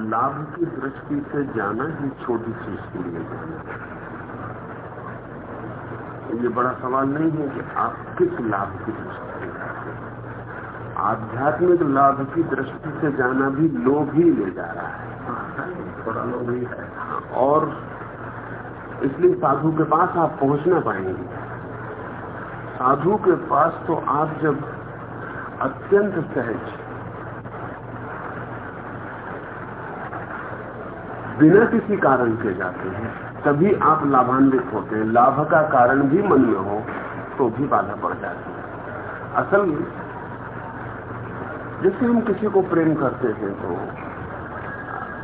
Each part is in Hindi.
लाभ की दृष्टि से जाना ही छोटी चीज़ के लिए जाना। ये बड़ा सवाल नहीं है कि आप किस लाभ की दृष्टि से आध्यात्मिक लाभ की दृष्टि से जाना भी लोभ ही ले जा रहा है। थोड़ा लोग ही है। और इसलिए साधु के पास आप पहुँच ना पाएँगे। साधु के पास तो आप जब अत्यंत सहज बिना किसी कारण के जाते हैं, तभी आप लाभान्वित होते हैं। लाभ का कारण भी मन में हो तो भी बाधा पड़ जाती है। असल में, जैसे हम किसी को प्रेम करते हैं तो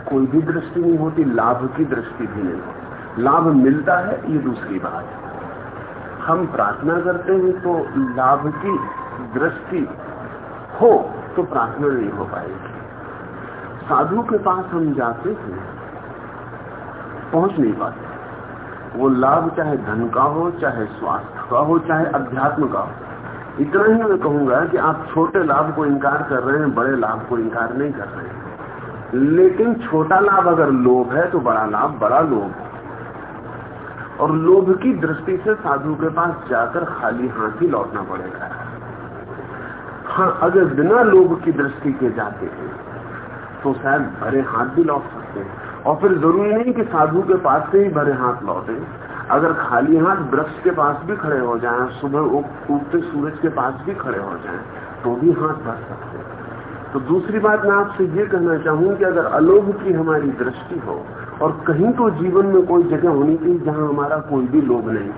कोई भी दृष्टि नहीं होती, लाभ की दृष्टि भी नहीं होती। लाभ मिलता है, ये दूसरी बात हम प्रार्थना करते हैं तो लाभ की दृष्टि हो तो प्रार्थना नहीं हो पाएगी। साधु के पास हम जाते हैं पहुँच नहीं पाते। वो लाभ चाहे धन का हो, चाहे स्वास्थ्य का हो, चाहे अध्यात्म का हो। इतना ही मैं कहूँगा कि आप छोटे लाभ को इनकार कर रहे हैं, बड़े लाभ को इनकार नहीं कर रहे हैं। लेकिन छोटा लाभ अगर लोभ है तो बड़ा लाभ, बड़ा लोभ। और लोभ की दृष्टि से साधु के पास जाकर खाली हाथ ही लौटना पड़ेगा। हाँ अगर बिना लोभ की दृष्टि के जाते हैं तो शायद भरे हाथ भी लौट सकते हैं। और फिर ज़रूरी नहीं कि साधु के पास से ही भरे हाथ लौटे। अगर खाली हाथ वृक्ष के पास भी खड़े हो जाएँ, सुबह उगते सूरज के पास भी खड़े हो जाएँ तो भी हाथ भर सकते हैं। तो दूसरी बात मैं आपसे ये कहना चाहूँ कि अगर अलोभ की हमारी दृष्टि हो, और कहीं तो जीवन में कोई जगह होनी चाहिए जहाँ हमारा कोई भी लोभ नहीं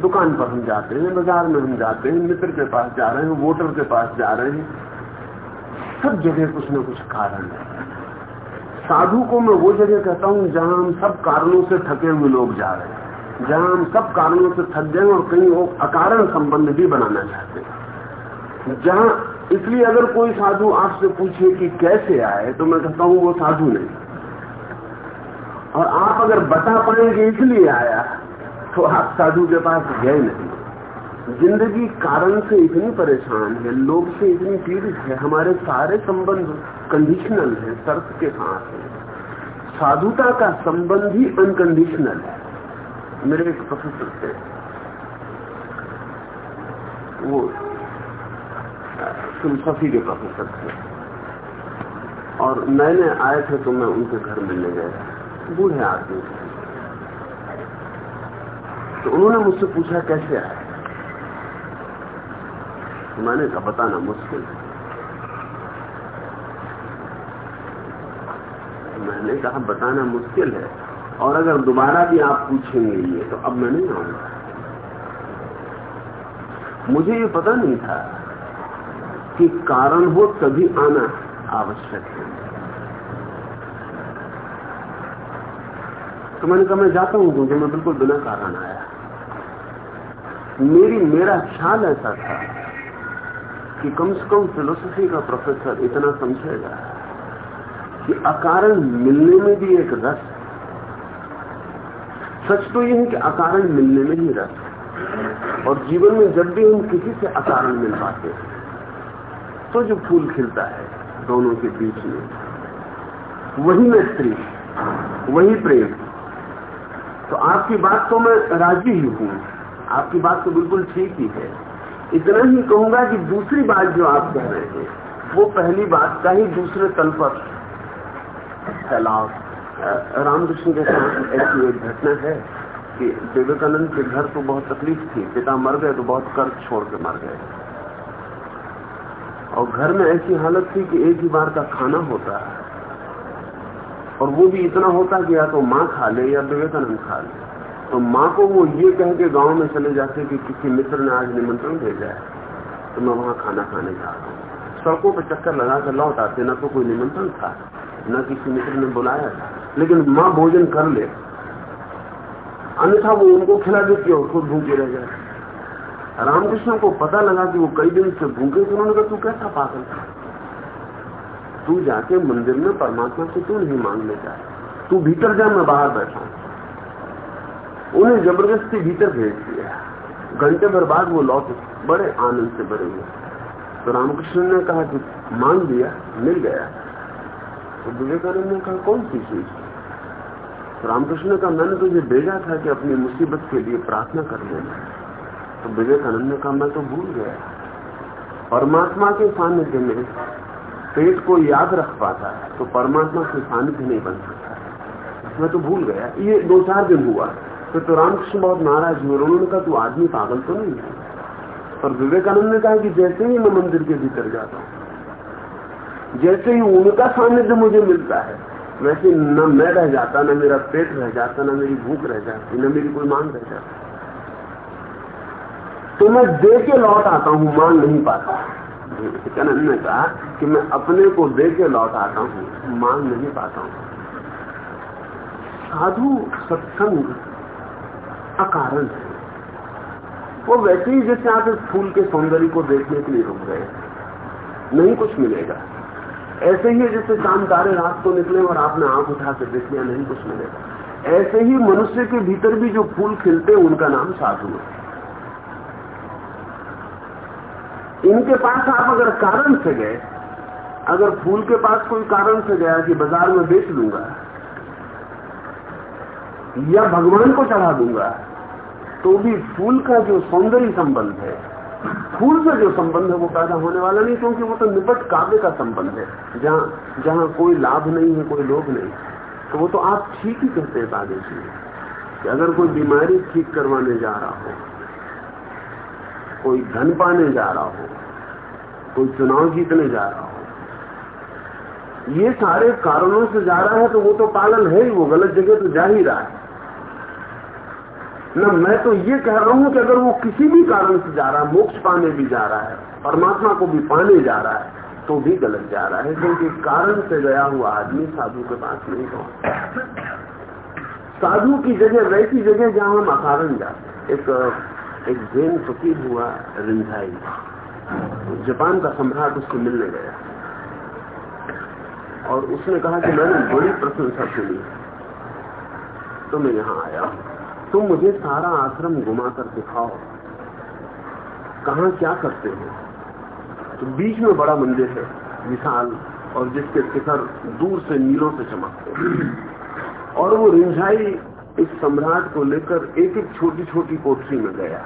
दुकान पर हम जाते हैं, बाज़ार में हम जाते हैं, मित्र के पास जा रहे हैं, वोटर के पास जा रहे हैं, सब जगह कुछ न कुछ कारण है। साधु को मैं वो जगह कहता हूँ जहाँ हम सब कारणों से थके हुए लोग जा रहे हैं, जहाँ हम सब कारणों से थक गए और कहीं वो अकारण संबंध भी बनाना चाहते हैं। जहाँ इसलिए अगर कोई साधु आपसे पूछे कि कैसे आए तो मैं कहता हूँ वो साधु नहीं। और आप अगर बता पाएँगे इसलिए आया तो आप साधु के पास गए नहीं। ज़िंदगी कारण से इतनी परेशान है लोग से इतनी पीड़ित है, हमारे सारे संबंध कंडीशनल है शर्त के साथ है। साधुता का संबंध ही अनकंडीशनल है। मेरे एक प्रोफेसर थे। वो फिलोसफी के प्रोफेसर थे। और नए आए थे तो मैं उनके घर मिलने गया। बूढ़े आदमी तो उन्होंने मुझसे पूछा, कैसे आए? मैंने कहा बताना मुश्किल है। मैंने कहा बताना मुश्किल है। और अगर दोबारा भी आप पूछेंगे ये तो अब मैं नहीं आऊँगा। मुझे ये पता नहीं था कि कारण हो तभी आना आवश्यक है। तो मैंने कहा, मैं जाता हूँ क्योंकि मैं बिल्कुल बिना कारण आया। मेरी, मेरा ख्याल ऐसा था कि कम से कम फिलोसफी का प्रोफेसर इतना समझेगा कि अकारण मिलने में भी एक रस सच तो यह है कि अकारण मिलने में ही रस और जीवन में जब भी हम किसी से अकारण मिल पाते तो जो फूल खिलता है दोनों के बीच में, वही मैत्री, वही प्रेम। तो आपकी बात तो मैं राज़ी ही हूँ। आपकी बात तो बिल्कुल ठीक ही है। इतना ही कहूँगा कि दूसरी बात जो आप कह रहे हैं, वो पहली बात का ही दूसरे तल पर फैलाव। रामकृष्ण के साथ ऐसी एक घटना है कि विवेकानंद के घर तो बहुत तकलीफ़ थी, पिता मर गए तो बहुत कर्ज छोड़ के मर गए। और घर में ऐसी हालत थी कि एक ही बार का खाना होता है, और वो भी इतना होता कि या तो माँ खा ले या विवेकानंद खा ले। तो माँ को वो ये कह के गाँव में चले जाते कि किसी मित्र ने आज निमंत्रण भेजा है तो मैं वहाँ खाना खाने जा रहा हूँ। सड़कों पर चक्कर लगा कर लौट आते न तो कोई निमंत्रण था, न किसी मित्र ने बुलाया था। लेकिन माँ भोजन कर ले। अन्यथा वो उनको खिला देती और खुद भूखे रह जाए रामकृष्ण को पता लगा कि वो कई दिन से भूखे थे, उन्होंने कहा, तू कैसा पागल था? तू जाके मंदिर में परमात्मा से तू नहीं मांगने जाए तू भीतर जा, मैं बाहर बैठा हूँ। उन्हें ज़बरदस्ती भीतर भेज दिया। घंटे भर बाद वो लौटे बड़े आनंद से भरे हुए। तो रामकृष्ण ने कहा कि मान लिया, मिल गया। तो विवेकानंद ने कहा, कौन सी चीज़? तो रामकृष्ण ने कहा, मैंने तुझे भेजा था कि अपनी मुसीबत के लिए प्रार्थना कर लेना। तो विवेकानंद ने कहा, मैं तो भूल गया। परमात्मा के सानिध्य में पेट को याद रख पाता है तो परमात्मा से सानिध्य नहीं बन सकता। मैं तो भूल गया। ये दो चार दिन हुआ। फिर तो रामकृष्ण बहुत नाराज़ हुए उन्होंने कहा तू आदमी पागल तो नहीं है। पर विवेकानंद ने कहा कि जैसे ही मैं मंदिर के भीतर जाता हूँ, जैसे ही उनका सानिध्य मुझे मिलता है, वैसे न मैं रह जाता, न मेरा पेट रह जाता, न मेरी भूख रह जाती, न मेरी कोई मांग रह जाती। तो मैं दे के लौट आता हूँ मांग नहीं पाता। विवेकानंद ने कहा कि मैं अपने को दे के लौट आता हूँ मांग नहीं पाता हूँ। साधु सत्संग अकारण। वो वैसे ही जैसे आप इस फूल के सौंदर्य को देखने के लिए रुक गए। नहीं कुछ मिलेगा। ऐसे ही जैसे चाँद तारे रात को निकले और आपने आँख उठा के देख लिया, नहीं कुछ मिलेगा। ऐसे ही मनुष्य के भीतर भी जो फूल खिलते उनका नाम साधु है। इनके पास आप अगर कारण से गए, अगर फूल के पास कोई कारण से गया कि बाज़ार में बेच लूँगा या भगवान को चढ़ा दूँगा तो भी फूल का जो सौंदर्य संबंध है, फूल से जो संबंध है वो पैदा होने वाला नहीं, क्योंकि वो तो निपट काव्य का संबंध है। जहाँ जहाँ कोई लाभ नहीं है, कोई लोभ नहीं तो वो तो आप ठीक ही कहते हैं बागे जी। कि अगर कोई बीमारी ठीक करवाने जा रहा हो, कोई धन पाने जा रहा हो, कोई चुनाव जीतने जा रहा हो, ये सारे कारणों से जा रहा है तो वो तो पागल है ही, वो गलत जगह तो जा ही रहा है। न, मैं तो ये कह रहा हूँ कि अगर वो किसी भी कारण से जा रहा है, मोक्ष पाने भी जा रहा है, परमात्मा को भी पाने जा रहा है तो भी गलत जा रहा है, क्योंकि कारण से गया हुआ आदमी साधु के पास नहीं पहुँचता साधु की जगह, वैसी जगह जहाँ हम अकारण जाते एक एक जैन फकीर हुआ रिंझाई जापान का सम्राट उसको मिलने गया। और उसने कहा कि मैंने बड़ी प्रशंसा सुनी। तो मैं यहाँ आया। हूँ तुम मुझे सारा आश्रम घुमा कर दिखाओ। कहा क्या करते हो? तो बीच में बड़ा मंदिर है, विशाल, और जिसके शिखर दूर से नीलों से चमकते और वो रिंझाई इस सम्राट को लेकर एक एक छोटी छोटी कोठरी में गया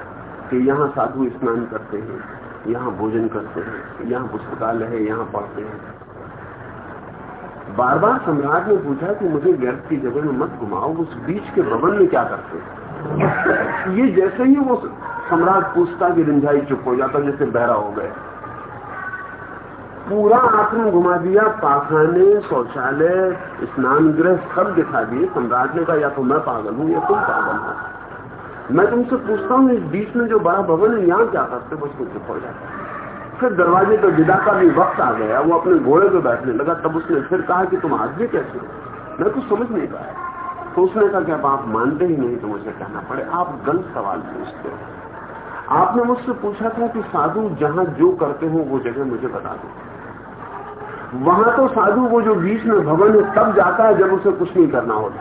कि यहाँ साधु स्नान करते हैं, यहाँ भोजन करते हैं, यहाँ पुस्तकालय है, यहाँ पढ़ते हैं। बार बार सम्राट ने पूछा कि मुझे व्यर्थ की जगह में मत घुमाओ, उस बीच के भवन में क्या करते ये जैसे ही वो सम्राट पूछता कि रिंझाई चुप हो जाता, जैसे बहरा हो गए। पूरा आश्रम घुमा दिया पाखाने शौचालय स्नान गृह सब दिखा दिए। सम्राट ने कहा, या तो मैं पागल हूँ या तुम पागल हो। मैं तुमसे पूछता हूँ, इस बीच में जो बड़ा भवन है, यहाँ क्या करते बस कुछ चुप हो जाता फिर दरवाजे पर विदा का भी वक्त आ गया, वो अपने घोड़े पे बैठने लगा, तब उसने फिर कहा कि तुम आदमी कैसे हो? मैं कुछ समझ नहीं पाया। तो उसने कहा कि अब आप मानते ही नहीं तो मुझे कहना पड़े। आप गलत सवाल पूछते हो। आपने मुझसे पूछा था कि साधु जहाँ जो करते हो, वो जगह मुझे बता दो। वहाँ तो साधु वो जो बीच में भवन है, तब जाता है जब उसे कुछ नहीं करना होता।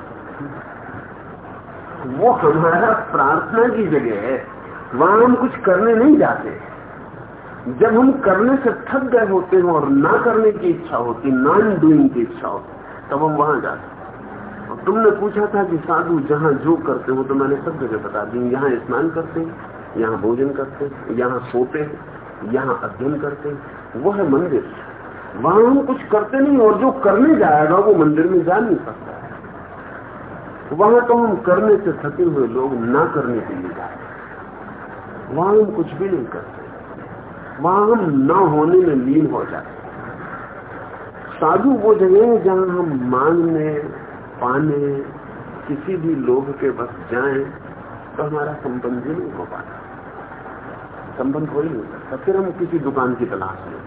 वो हमारा प्रार्थना की जगह है। वहाँ हम कुछ करने नहीं जाते। जब हम करने से थक गए होते हैं और ना करने की इच्छा होती नॉन डूइंग की इच्छा होती, तब हम वहाँ जाते और तुमने पूछा था कि साधु जहाँ जो करते हो तो मैंने सब जगह बता दी, यहाँ स्नान करते हैं, यहाँ भोजन करते हैं, यहाँ सोते हैं, यहाँ अध्ययन करते हैं वो है मंदिर। वहाँ हम कुछ करते नहीं, और जो करने जाएगा, वो मंदिर में जा नहीं सकता। वहाँ तो हम करने से थके हुए लोग ना करने के लिए जाते वहाँ हम कुछ भी नहीं करते। वहाँ हम न होने में लीन हो जाते साधु वो जगह है, जहाँ हम मांगने पाने, किसी भी लोग के बस जाएँ तो हमारा संबंध ही नहीं हो पाता। संबंध हो ही नहीं सकता। फिर हम किसी दुकान की तलाश में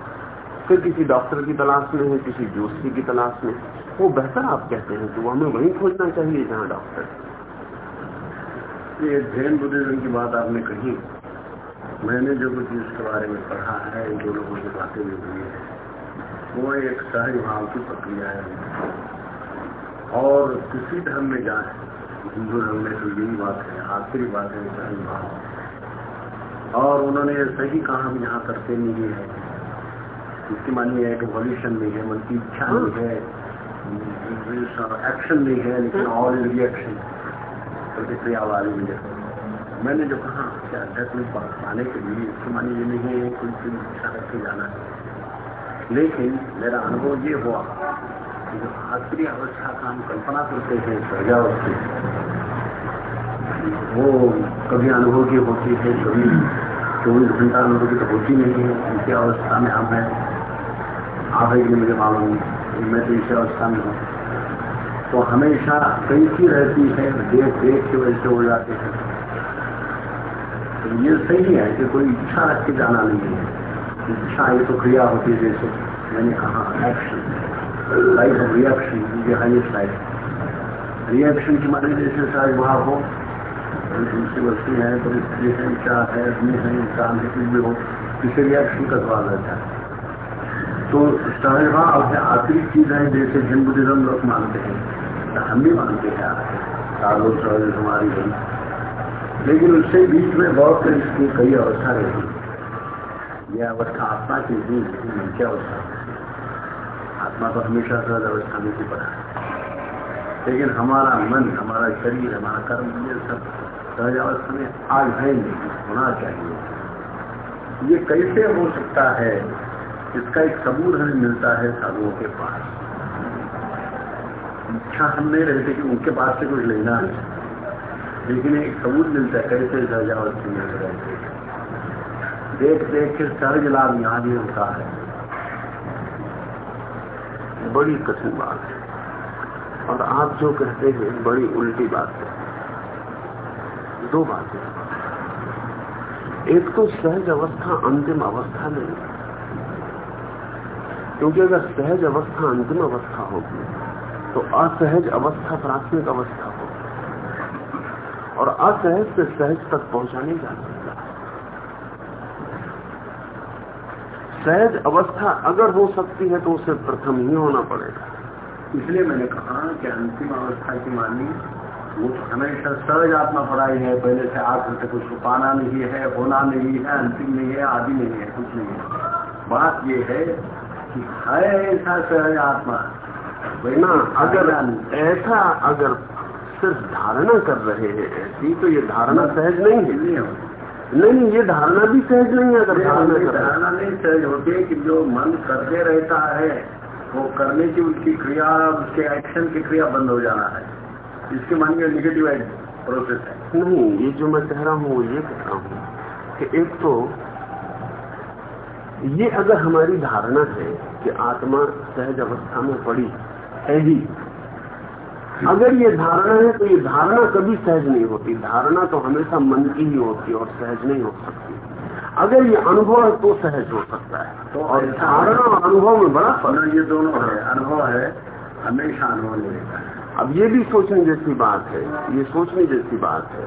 फिर किसी डॉक्टर की तलाश में है, किसी जोशी की तलाश में वो बेहतर आप कहते हैं तो हमें वहीं खोजना चाहिए जहाँ डॉक्टर ये जैन बुद्धिज्म की बात आपने कही। मैंने जो कुछ इसके बारे में पढ़ा है इन दो लोगों की बातें भी हुई है। वो एक सहज भाव की प्रक्रिया है। और किसी धर्म में जाए हिंदू धर्म में तो यही बात है आखिरी बात है सहज भाव। और उन्होंने सही कहा हम यहाँ करते नहीं है। इसकी मानिए है कि वॉल्यूशन नहीं है मन की इच्छा नहीं है। एक्शन नहीं है लेकिन ऑल रिएक्शन प्रतिक्रिया वाली मुझे मैंने जो कहा कि आध्यात्मिक बात पाने के लिए इसके मानी ये नहीं है, कोई कोई इच्छा रख के जाना है। लेकिन मेरा अनुभव ये हुआ कि जो आखिरी अवस्था का हम कल्पना करते हैं सहजावस्थी वो कभी अनुभव की होती है, कभी चौबीस घंटा अनुभव की तो होती नहीं है, इसी अवस्था में हम हैं। आप है कि मुझे मालूम मैं तो इसी अवस्था में हूँ। तो हमेशा कैसी रहती है, देख देख के वैसे हो जाते हैं। तो ये सही है कि कोई इच्छा रख के जाना नहीं है। इच्छा ये तो क्रिया होती है जैसे, मैंने कहा एक्शन लाइफ ऑफ़ रिएक्शन ये हाइएस्ट लाइफ रिएक्शन की माने जैसे सहज भाव हो दूसरी वस्तु है परिस्थिति है, क्या है आदमी है इंसान है, कुछ भी हो, इसे रिएक्शन का सवाल रहता है। तो सहज भाव अपने आखिरी चीज़ है जैसे बुद्धिज्म लोग मानते हैं हम भी मानते हैं। साधु सहज हमारी लेकिन उससे बीच में बहुत इसकी कई अवस्था रही यह अवस्था आत्मा की नहीं लेकिन मन की अवस्था आत्मा तो हमेशा सहज अवस्था में ही पड़ा लेकिन हमारा मन, हमारा शरीर, हमारा कर्म, ये सब सहज अवस्था में आज है नहीं, होना चाहिए। ये कैसे हो सकता है? इसका एक सबूत हमें मिलता है साधुओं के पास। इच्छा हम नहीं रहते कि उनके पास से कुछ लेना है। लेकिन एक सबूत मिलता है कैसे सजावट रहते देख देख के सहज लाभ यहाँ भी होता है। बड़ी कठिन बात है। और आप जो कहते हैं बड़ी उल्टी बात है। दो बातें एक तो सहज अवस्था अंतिम अवस्था नहीं क्योंकि अगर सहज अवस्था अंतिम अवस्था होगी तो असहज अवस्था प्राथमिक अवस्था होगी। और असहज से सहज तक पहुँचा नहीं जा सकता सहज अवस्था अगर हो सकती है तो उसे प्रथम ही होना पड़ेगा। इसलिए मैंने कहा कि अंतिम अवस्था की मानी वो तो हमेशा सहज आत्मा पढ़ाई है पहले से आखिर से कुछ पाना नहीं है होना नहीं है अंतिम नहीं है आदि नहीं है कुछ नहीं है। बात ये है कि है ऐसा सहज आत्मा ना अगर ऐसा अगर सिर्फ़ धारणा कर रहे हैं। ऐसी तो ये धारणा सहज नहीं है। नहीं ये धारणा भी सहज नहीं है अगर धारणा कर धारणा नहीं सहज होती है कि जो मन करते रहता है वो करने की उसकी क्रिया उसके एक्शन की क्रिया बंद हो जाना है। इसके मन में निगेटिव प्रोसेस है। नहीं ये जो मैं कह रहा हूँ वो ये कह रहा हूँ कि एक तो ये अगर हमारी धारणा है कि आत्मा सहज अवस्था में पड़ी है ही अगर ये धारणा है तो ये धारणा कभी सहज नहीं होती। धारणा तो हमेशा मन की ही होती और सहज नहीं हो सकती। अगर ये अनुभव है तो सहज हो सकता है। तो और धारणा और अनुभव में बड़ा फ़र्क ये दोनों है। अनुभव है हमेशा अनुभव नहीं अब ये भी सोचने जैसी बात है ये सोचने जैसी बात है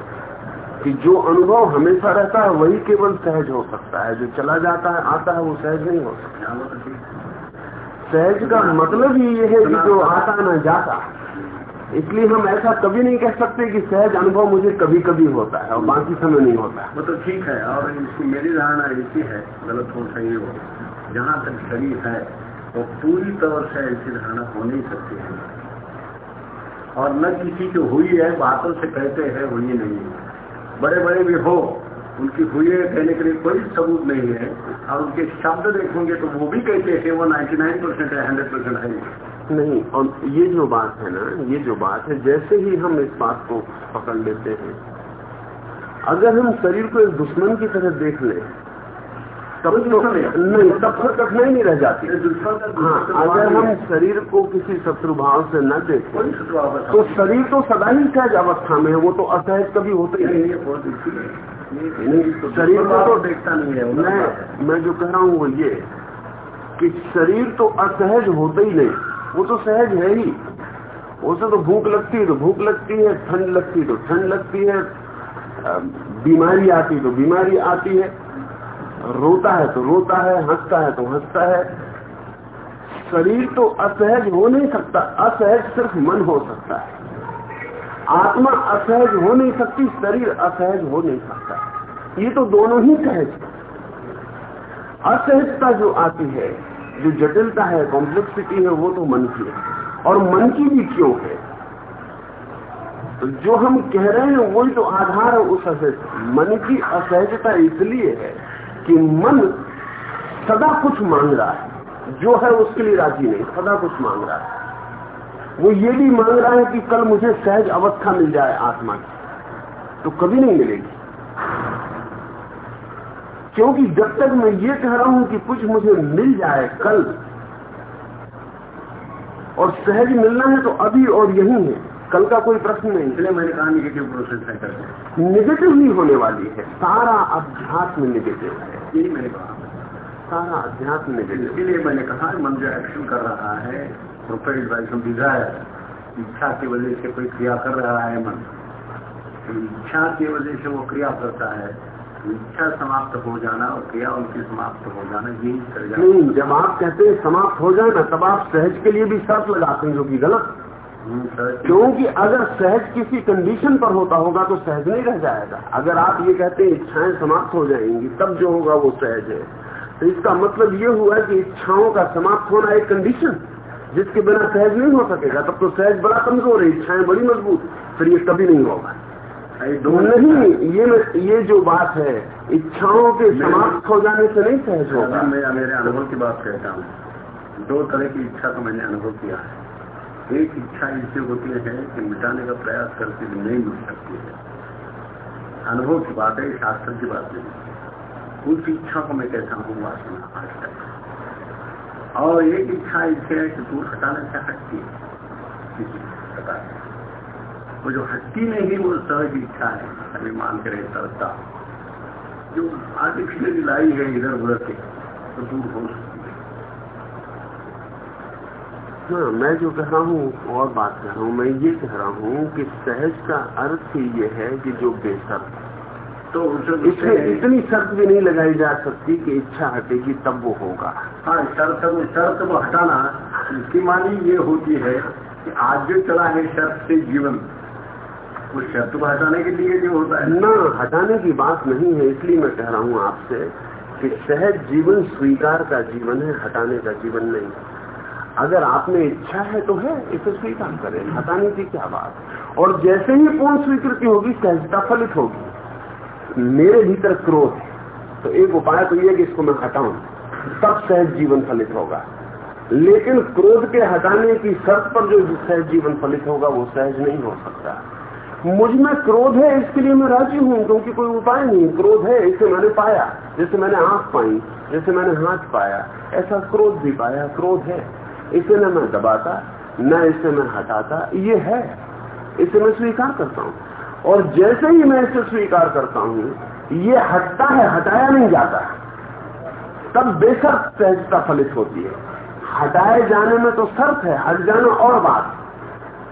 कि जो अनुभव हमेशा रहता है वही केवल सहज हो सकता है। जो चला जाता है आता है वो सहज नहीं हो सकता। तो सहज का मतलब ही ये है कि जो आता ना जाता। इसलिए हम ऐसा कभी नहीं कह सकते कि सहज अनुभव मुझे कभी कभी होता है और बाकी समय नहीं होता है। वो तो ठीक है, और इसकी मेरी धारणा ऐसी है, गलत हो सही हो, जहाँ तक शरीर है वो पूरी तौर से ऐसी धारणा हो नहीं सकती है। और न किसी की हुई है, बातों से कहते हैं, हुई नहीं है। बड़े बड़े भी हो, उनकी हुई है कहने के लिए कोई सबूत नहीं है, और उनके शब्द देखोगे तो वो भी कहते हैं वो 99 परसेंट है 100 परसेंट है। नहीं और ये जो बात है ना ये जो बात है जैसे ही हम इस बात को पकड़ लेते हैं अगर हम शरीर को एक दुश्मन की तरह देख ले तब तो नहीं तब तक कठिनाई नहीं रह जाती। हाँ अगर हम शरीर को किसी शत्रु भाव से न देखें तो शरीर तो सदा ही सहज अवस्था में है वो तो असहज कभी होते ही नहीं। शरीर को तो देखता नहीं है मैं मैं जो कह रहा हूँ वो ये कि शरीर तो असहज होते ही नहीं। वो तो सहज है ही। उसे तो भूख लगती है तो भूख लगती है, ठंड लगती तो ठंड लगती है बीमारी आती तो बीमारी आती है। रोता है तो रोता है, हंसता है तो हंसता है। शरीर तो असहज हो नहीं सकता, असहज सिर्फ़ मन हो सकता है। आत्मा असहज हो नहीं सकती, शरीर असहज हो नहीं सकता। ये तो दोनों ही सहज असहजता जो आती है जो जटिलता है कॉम्प्लेक्सिटी है, वो तो मन की है। और मन की भी क्यों है? तो जो हम कह रहे हैं, वही तो आधार है उस असहज। मन की असहजता इसलिए है कि मन सदा कुछ मांग रहा है। जो है उसके लिए राज़ी नहीं, सदा कुछ मांग रहा है। वो ये भी मांग रहा है कि कल मुझे सहज अवस्था मिल जाए आत्मा की तो कभी नहीं मिलेगी। क्योंकि जब तक मैं ये कह रहा हूँ कि कुछ मुझे मिल जाए कल और सहज मिलना है तो अभी और यही है। कल का कोई प्रश्न नहीं। इसलिए मैंने कहा निगेटिव प्रोसेस है करते निगेटिव ही होने वाली है। सारा अध्यात्म निगेटिव है। यही मैंने कहा। सारा अध्यात्म निगेटिव इसीलिए मैंने कहा मन जो एक्शन कर रहा है प्रोफेड बाई सम डिज़ायर इच्छा की वजह से कोई क्रिया कर रहा है मन। इच्छा की वजह से वो क्रिया करता है। इच्छा समाप्त हो जाना और क्रिया उनकी समाप्त हो जाना कर नहीं जब आप कहते हैं समाप्त हो जाना तब आप सहज के लिए भी शर्त लगाते हैं जो कि गलत। क्योंकि अगर सहज किसी कंडीशन पर होता होगा तो सहज नहीं रह जाएगा। अगर आप ये कहते हैं इच्छाएँ समाप्त हो जाएँगी तब जो होगा वो सहज है। तो इसका मतलब ये हुआ कि इच्छाओं का समाप्त होना एक कंडीशन जिसके बिना सहज नहीं हो सकेगा। तब तो सहज बड़ा कमज़ोर है इच्छाएँ बड़ी मज़बूत फिर ये कभी नहीं होगा। नहीं ये ये जो बात है इच्छाओं के समाप्त हो जाने से नहीं सहज होगा। मैं मेरे अनुभव की बात कहता हूँ। दो तरह की इच्छा का मैंने अनुभव किया है। एक इच्छा ऐसी होती है कि मिटाने का प्रयास करके भी नहीं मिल सकती है। अनुभव की बात है शास्त्र की बात नहीं। उस इच्छा को मैं कहता हूँ वासना आज तक। और एक इच्छा ऐसी है कि दूर हटाने से हटती है। किसी प्रकार वो जो हट्टी में ही वो सहज इच्छा है। अभिमान करे तरता। जो आर्टिफिशियली लाई है इधर उधर के तो दूर हो सकती है। हाँ मैं जो कह रहा हूँ और बात कह रहा हूँ मैं ये कह रहा हूँ कि सहज का अर्थ ही ये है कि जो बेसर्त तो इसमें इतनी शर्त भी नहीं लगाई जा सकती कि इच्छा हटेगी तब वो होगा। हाँ शर्त शर्त को हटाना इसकी मानी ये होती है कि आज जो चला है शर्त से जीवन। उस शर्त को हटाने के लिए जो होता है? न, हटाने की बात नहीं है, इसलिए मैं कह रहा हूँ आपसे कि सहज जीवन स्वीकार का जीवन है, हटाने का जीवन नहीं। अगर आप में इच्छा है तो है, इसे स्वीकार करें, हटाने की क्या बात और जैसे ही पूर्ण स्वीकृति होगी, सहजता फलित होगी। मेरे भीतर क्रोध है तो एक उपाय तो यह कि इसको मैं हटाऊं, तब सहज जीवन फलित होगा। लेकिन क्रोध के हटाने की शर्त पर जो सहज जीवन फलित होगा, वो सहज नहीं हो सकता। मुझमें क्रोध है, इसके लिए मैं राज़ी हूँ, क्योंकि कोई उपाय नहीं क्रोध है, इसे मैंने पाया, जैसे मैंने आँख पाई, जैसे मैंने हाथ पाया, ऐसा क्रोध भी पाया, क्रोध है। इसे न मैं दबाता, न इसे मैं हटाता, ये है। इसे मैं स्वीकार करता हूँ। और जैसे ही मैं इसे स्वीकार करता हूँ, ये हटता है, हटाया नहीं जाता। तब बेसर्त सहजता फलित होती है। हटाए जाने में तो शर्त है, हट जाना और बात।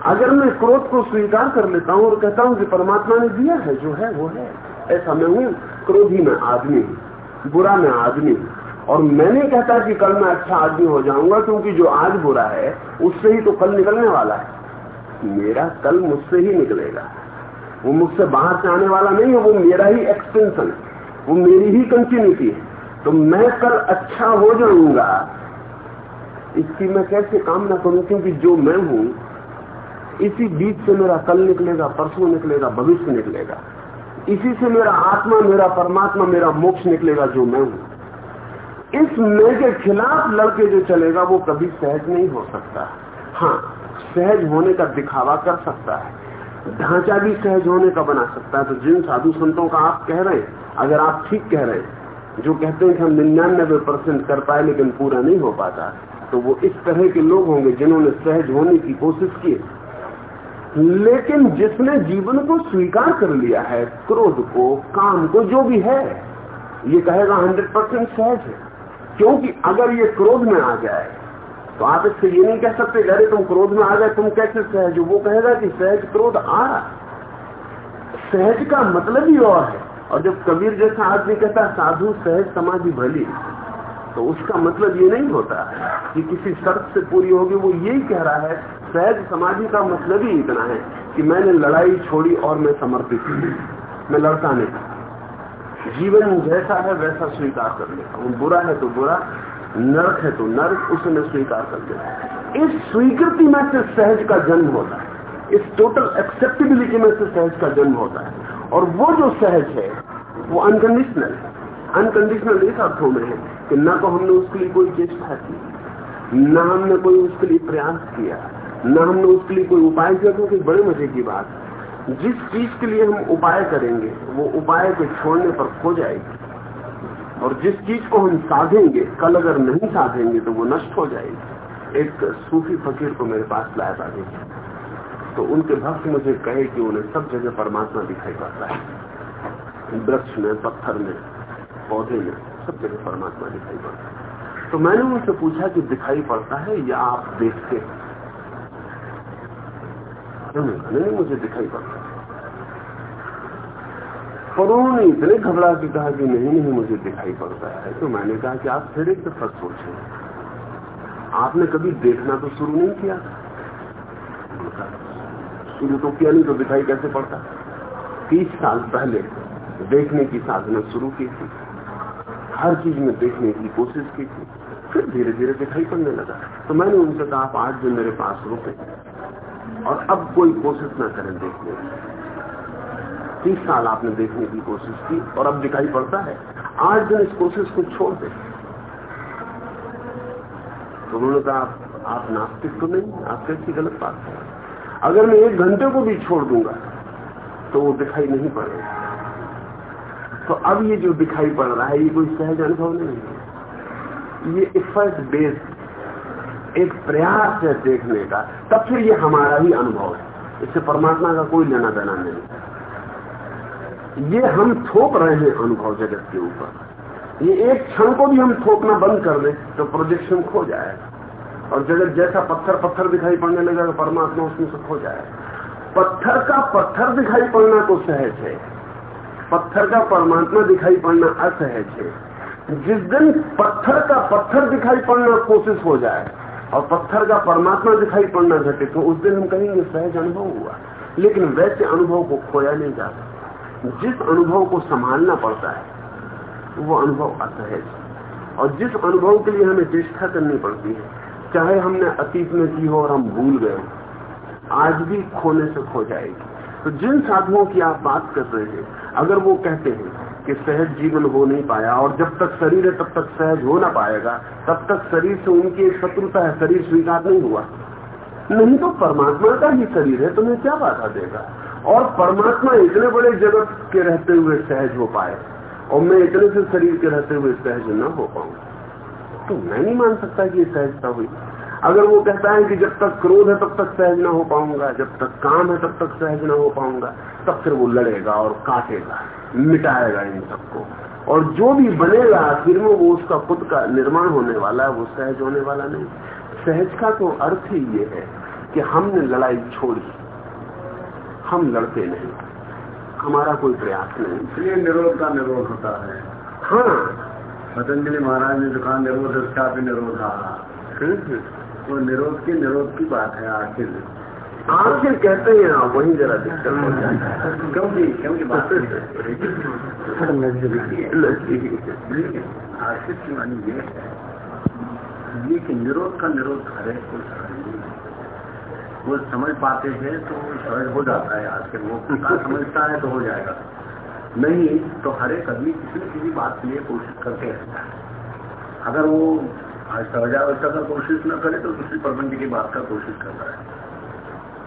अगर मैं क्रोध को स्वीकार कर लेता हूँ और कहता हूँ कि परमात्मा ने दिया है, जो है, वो है। ऐसा मैं हूँ, क्रोधी में आदमी हूँ, बुरा में आदमी हूँ। और मैं नहीं कहता कि कल मैं अच्छा आदमी हो जाऊँगा, क्योंकि जो आज बुरा है, उससे ही तो कल निकलने वाला है। मेरा कल मुझसे ही निकलेगा। वो मुझसे बाहर से आने वाला नहीं है, वो मेरा ही एक्सटेंशन है। वो मेरी ही कंटिन्यूटी है। तो मैं कल अच्छा हो जाऊँगा। इसकी मैं कैसे कामना करूँ? क्योंकि जो मैं हूँ इसी बीच से मेरा कल निकलेगा, परसों निकलेगा, भविष्य निकलेगा। इसी से मेरा आत्मा, मेरा परमात्मा, मेरा मोक्ष निकलेगा जो मैं हूँ। इस मैं के खिलाफ लड़के जो चलेगा, वो कभी सहज नहीं हो सकता। हाँ सहज होने का दिखावा कर सकता है। ढांचा भी सहज होने का बना सकता है। तो जिन साधु संतों का आप कह रहे हैं, अगर आप ठीक कह रहे हैं, जो कहते हैं कि हम निन्यानबे परसेंट कर पाए, लेकिन पूरा नहीं हो पाता तो वो इस तरह के लोग होंगे जिन्होंने सहज होने की कोशिश की लेकिन जिसने जीवन को स्वीकार कर लिया है, क्रोध को, काम को, जो भी है, ये कहेगा हंड्रेड परसेंट सहज है। क्योंकि अगर ये क्रोध में आ जाए तो आप इससे ये नहीं कह सकते, अरे तुम क्रोध में आ गए, तुम कैसे सहज हो? वो कहेगा कि सहज क्रोध आ रहा सहज का मतलब ही और है। और जब कबीर जैसा आदमी कहता साधु, सहज समाधि भली। तो उसका मतलब ये नहीं होता कि किसी शर्त से पूरी होगी, वो यही कह रहा है, सहज समाधि का मतलब ही इतना है कि मैंने लड़ाई छोड़ी और मैं समर्पित हूँ। मैं लड़ता नहीं। जीवन जैसा है, वैसा स्वीकार कर लेता हूँ। बुरा है तो बुरा, नरक है तो नरक, उसे मैं स्वीकार कर दे इस स्वीकृति में से सहज का जन्म होता है। इस टोटल एक्सेप्टेबिलिटी में से सहज का जन्म होता है। और वो जो सहज है, वो अनकंडीशनल है। अनकंडीशनल इस अर्थों में है। कि न तो हमने उसके लिए कोई चेष्टा की, न हमने कोई उसके लिए प्रयास किया, न हमने उसके लिए कोई उपाय किया, क्योंकि बड़े मज़े की बात। जिस चीज़ के लिए हम उपाय करेंगे, वो उपाय के छोड़ने पर खो जाएगी। और जिस चीज़ को हम साधेंगे, कल अगर नहीं साधेंगे तो वो नष्ट हो जाएगी। एक सूफी फकीर को मेरे पास लाया था तो उनके भक्त मुझे कहे कि उन्हें सब जगह परमात्मा दिखाई पड़ता है। वृक्ष में, पत्थर में, पौधे में। सब जगह परमात्मा दिखाई पड़ता है। तो मैंने उनसे पूछा कि दिखाई पड़ता है या आप देखते हैं? नहीं? मुझे दिखाई पड़ता पर उन्होंने इतने घबरा के कहा कि नहीं नहीं, मुझे दिखाई पड़ता है। तो मैंने कहा कि आप फिर एक दफ़ा सोचे। आपने कभी देखना तो शुरू नहीं किया? शुरू तो किया नहीं तो दिखाई कैसे पड़ता? तीस साल पहले देखने की साधना शुरू की थी। हर चीज़ में देखने की कोशिश की थी फिर धीरे धीरे दिखाई पड़ने लगा। तो मैंने उनसे कहा आप आज जो मेरे पास रुके और अब कोई कोशिश ना करें देखने की। तीस साल आपने देखने की कोशिश की और अब दिखाई पड़ता है आज दिन इस कोशिश को छोड़ दे। तो उन्होंने कहा आप, आप नास्तिक तो नहीं आप कैसी गलत बात है। अगर मैं एक घंटे को भी छोड़ दूँगा तो वो दिखाई नहीं पड़ेगा। तो अब ये जो दिखाई पड़ रहा है, ये कोई सहज अनुभव नहीं है। ये इफर्ट बेस्ड एक प्रयास है देखने का, तब फिर ये हमारा ही अनुभव है। इससे परमात्मा का कोई लेना देना नहीं। ये हम थोप रहे हैं अनुभव जगत के ऊपर। ये एक क्षण को भी हम थोपना बंद कर दें तो प्रोजेक्शन खो जाएगा और जगत जैसा पत्थर पत्थर दिखाई पड़ने लगेगा परमात्मा उसमें से खो जाएगा पत्थर का पत्थर दिखाई पड़ना तो सहज है। पत्थर का परमात्मा दिखाई पड़ना असहज है। जिस दिन पत्थर का पत्थर दिखाई पड़ना कोशिश हो जाए और पत्थर का परमात्मा दिखाई पड़ना घटे तो उस दिन हम कहेंगे सहज अनुभव हुआ। लेकिन वैसे अनुभव को खोया नहीं जा सकता। जिस अनुभव को संभालना पड़ता है, वो अनुभव असहज और जिस अनुभव के लिए हमें चेष्टा करनी पड़ती है, चाहे हमने अतीत में की हो और हम भूल गए आज भी खोने से खो जाएगी। तो जिन साधुओं की आप बात कर रहे हैं, अगर वो कहते हैं कि सहज जीवन हो नहीं पाया और जब तक शरीर है तब तक सहज हो ना पाएगा, तब तक शरीर से उनकी एक शत्रुता है, शरीर स्वीकार नहीं हुआ। नहीं तो परमात्मा का ही शरीर है, तुम्हें क्या बाधा देगा? और परमात्मा इतने बड़े जगत के रहते हुए सहज हो पाए, और मैं इतने से शरीर के रहते हुए सहज न हो पाऊँ। तो मैं नहीं मान सकता कि सहजता हुई। अगर वो कहता है कि जब तक क्रोध है तब तक सहज ना हो पाऊँगा जब तक काम है तब तक सहज ना हो पाऊँगा तब फिर वो लड़ेगा और काटेगा मिटाएगा इन सबको। और जो भी बनेगा आखिर में वो उसका खुद का निर्माण होने वाला है वो सहज होने वाला नहीं। सहज का तो अर्थ ही ये है कि हमने लड़ाई छोड़ी हम लड़ते नहीं हमारा कोई प्रयास नहीं। इसलिए निरोध का निरोध होता है। हाँ। पतंजलि महाराज ने कहा निरोध उसका भी निरोध। आ वो निरोध की निरोध की बात है आखिर आखिर कहते हैं आप वही जरा दिक्कत हो जाता है क्योंकि क्योंकि बात आखिर की मानी ये है ये कि निरोध का निरोध हरे को वो समझ पाते हैं तो सहज हो जाता है आज के वो समझता है तो हो जाएगा। नहीं तो हर एक आदमी किसी न किसी बात के लिए कोशिश करते रहता है। अगर वो आज सहजावस्था का कोशिश न करे तो दूसरी प्रपंच की बात का कोशिश करता है।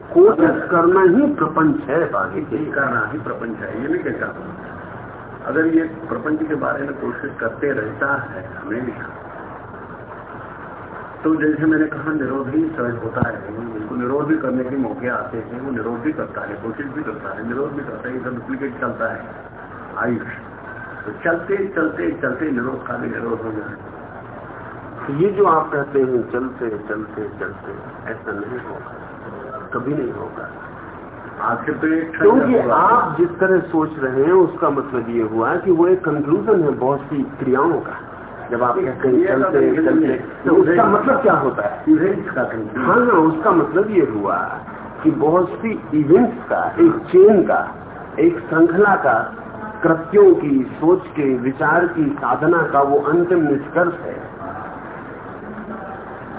कोशिश करना ही प्रपंच है बाकी करना ही प्रपंच है ये नहीं कहता अगर ये प्रपंच के बारे में कोशिश करते रहता है हमेशा तो जैसे मैंने कहा निरोध ही सहज होता है। उसको निरोध भी करने के मौके आते हैं वो निरोध भी करता है कोशिश भी करता है निरोध भी करता है ये सब डुप्लीकेट चलता है। आयुष। तो चलते चलते चलते निरोध का भी निरोध हो जाए ये जो आप कहते हैं चलते चलते चलते ऐसा नहीं होगा। कभी नहीं होगा। आखिर तो क्योंकि आप जिस तरह सोच रहे हैं उसका मतलब ये हुआ कि वो एक कंक्लूजन है बहुत सी क्रियाओं का। जब आप कहते हैं चलते चलते तो उसका मतलब क्या होता है? इवेंट्स का हाँ हाँ उसका मतलब ये हुआ कि बहुत सी इवेंट्स का एक चेन का एक श्रृंखला का कृत्यों की सोच के विचार की साधना का वो अंतिम निष्कर्ष है।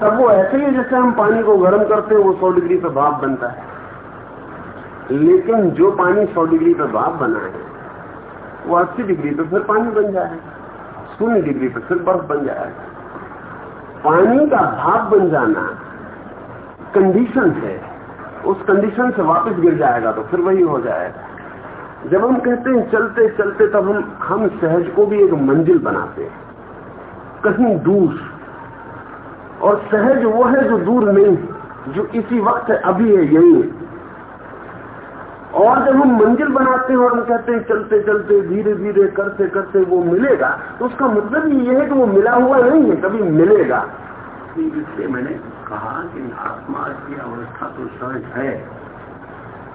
तब वो ऐसे ही जैसे हम पानी को गर्म करते हैं, वो सौ डिग्री पर भाप बनता है। लेकिन जो पानी सौ डिग्री पर भाप बना है वो अस्सी डिग्री पर फिर पानी बन जाएगा शून्य डिग्री पर फिर बर्फ़ बन जाएगा पानी का भाप बन जाना कंडीशन है। उस कंडीशन से वापस गिर जाएगा तो फिर वही हो जाएगा। जब हम कहते हैं चलते चलते, तब हम हम सहज को भी एक मंजिल बनाते हैं। कहीं दूर और सहज वो है जो दूर नहीं, जो इसी वक्त अभी है, यही है। और जब हम मंजिल बनाते हैं और हम कहते हैं, चलते चलते, धीरे धीरे, करते करते वो मिलेगा तो उसका मतलब ये है कि वो मिला हुआ नहीं है, कभी मिलेगा। इसलिए मैंने कहा कि आत्मा की अवस्था तो सहज है।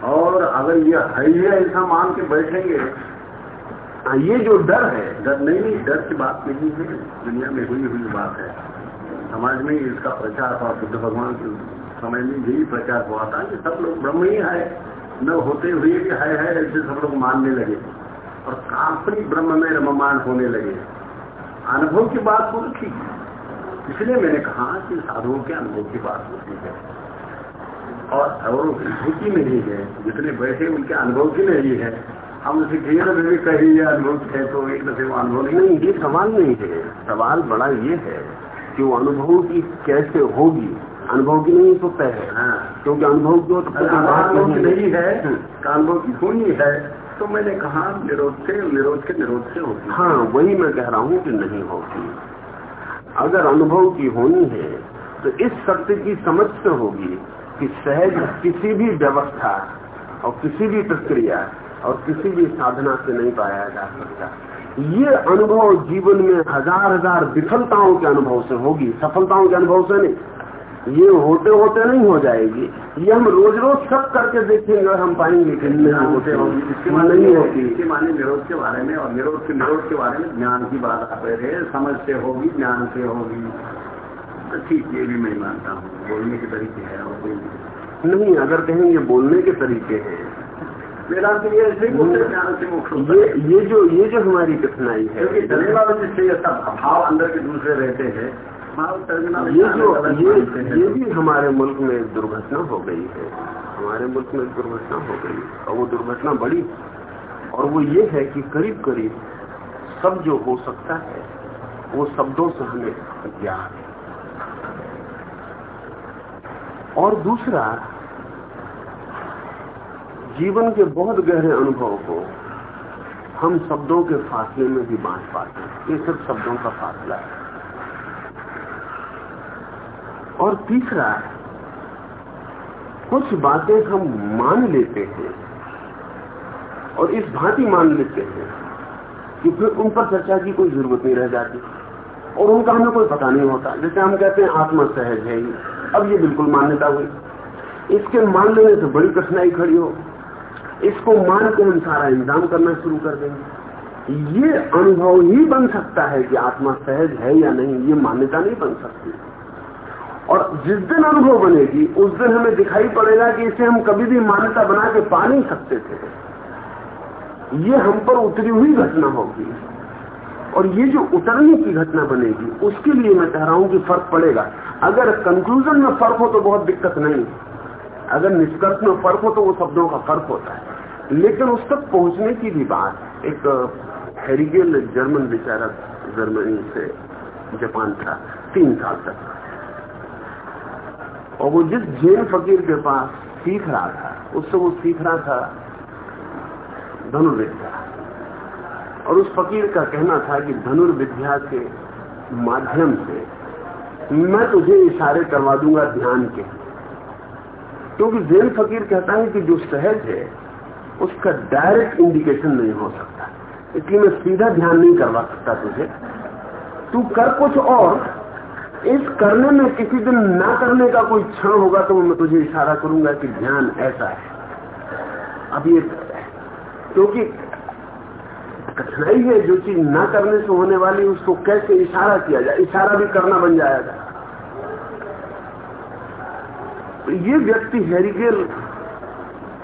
और अगर ये है ऐसा मान के बैठेंगे, ये जो डर है, डर नहीं, डर की बात नहीं है, दुनिया में हुई हुई बात है। समाज में इसका प्रचार हुआ, बुद्ध भगवान के समय में यही प्रचार हुआ था कि सब लोग ब्रह्म ही है, न होते हुए भी है है, ऐसे सब लोग मानने लगे। और काफ़ी ब्रह्म में रममान होने लगे। अनुभव की बात तो ठीक इसलिए मैंने कहा कि साधुओं के अनुभव की बात होती है। और और स्थिति नहीं है। जितने बैठे उनके अनुभव की नहीं है। हम उसे जीवन में भी कही अनुभव है तो एक दफे अनुभव नहीं, ये सवाल नहीं है। सवाल बड़ा ये है कि वो अनुभव की कैसे होगी? अनुभव की नहीं तो तय है। हाँ। क्योंकि अनुभव की अनुभव की नहीं है हम्म। अनुभव की होनी है तो मैंने कहा निरोध से निरोध के निरोध से होगी। हाँ वही मैं कह रहा हूँ कि नहीं होगी। अगर अनुभव की होनी है तो इस सत्य की समझ से होगी कि सहज किसी भी व्यवस्था और किसी भी प्रक्रिया और किसी भी साधना से नहीं पाया जा सकता। ये अनुभव जीवन में हज़ार हज़ार विफलताओं के अनुभव से होगी सफलताओं के अनुभव से नहीं। ये होते होते नहीं हो जाएगी। ये हम रोज रोज सब करके देखेंगे और हम पाएँगे कि नहीं होते। होगी इसके माने नहीं होती। इसके माने निरोध के बारे में और निरोध के निरोध के बारे में ज्ञान की बात आप रहे समझ से होगी ज्ञान से होगी। तो ठीक ये भी मैं मानता हूँ। बोलने के तरीके है और कोई नहीं अगर कहें ये बोलने के तरीके हैं वेदांत ये से ये ये जो ये जो हमारी कठिनाई है। क्योंकि डरने वाले जिससे भाव अंदर के दूसरे रहते हैं ये जो ये ये भी हमारे मुल्क में एक दुर्घटना हो गई है। हमारे मुल्क में एक दुर्घटना हो गई और वो दुर्घटना बड़ी और वो ये है कि करीब करीब सब जो हो सकता है वो शब्दों से हमें ज्ञान है। और दूसरा जीवन के बहुत गहरे अनुभव को हम शब्दों के फासले में भी बांट पाते हैं। ये सिर्फ़ शब्दों का फासला है। और तीसरा, कुछ बातें हम मान लेते हैं और इस भांति मान लेते हैं कि फिर उन पर चर्चा की कोई ज़रूरत नहीं रह जाती और उनका हमें कोई पता नहीं होता। जैसे हम कहते हैं, आत्मा सहज है ही। अब ये बिल्कुल मान्यता हुई। इसके मान लेने से बड़ी कठिनाई खड़ी हो। इसको मान के हम सारा इंतज़ाम करना शुरू कर देंगे। ये अनुभव ही बन सकता है कि आत्मा सहज है या नहीं, ये मान्यता नहीं बन सकती। और जिस दिन अनुभव बनेगी, उस दिन हमें दिखाई पड़ेगा कि इसे हम कभी भी मान्यता बना के पा नहीं सकते थे। ये हम पर उतरी हुई घटना होगी। और ये जो उतरने की घटना बनेगी, उसके लिए मैं कह रहा हूँ कि फ़र्क पड़ेगा। अगर कंक्लूजन में फ़र्क हो तो बहुत दिक्कत नहीं। अगर निष्कर्ष में फ़र्क हो तो वो शब्दों का फ़र्क होता है। लेकिन उस तक पहुँचने की भी बात, एक हेरिगेल जर्मन विचारक जर्मनी से जापान था, तीन साल तक। और वो जिस जैन फकीर के पास सीख रहा था उससे वो सीख रहा था धनुर्विद्या। और उस फकीर का कहना था कि धनुर्विद्या के माध्यम से मैं तुझे इशारे करवा दूँगा ध्यान के। क्योंकि जैन फकीर कहता है कि जो सहज है, उसका डायरेक्ट इंडिकेशन नहीं हो सकता। इसलिए मैं सीधा ध्यान नहीं करवा सकता तुझे। तू कर कुछ और। इस करने में किसी दिन ना करने का कोई क्षण होगा तो मैं तुझे इशारा करूँगा कि ध्यान ऐसा है। अब ये क्योंकि कठिनाई है जो चीज़ ना करने से होने वाली, उसको कैसे इशारा किया जाए? इशारा भी करना बन जाएगा। तो ये व्यक्ति हेरिगेल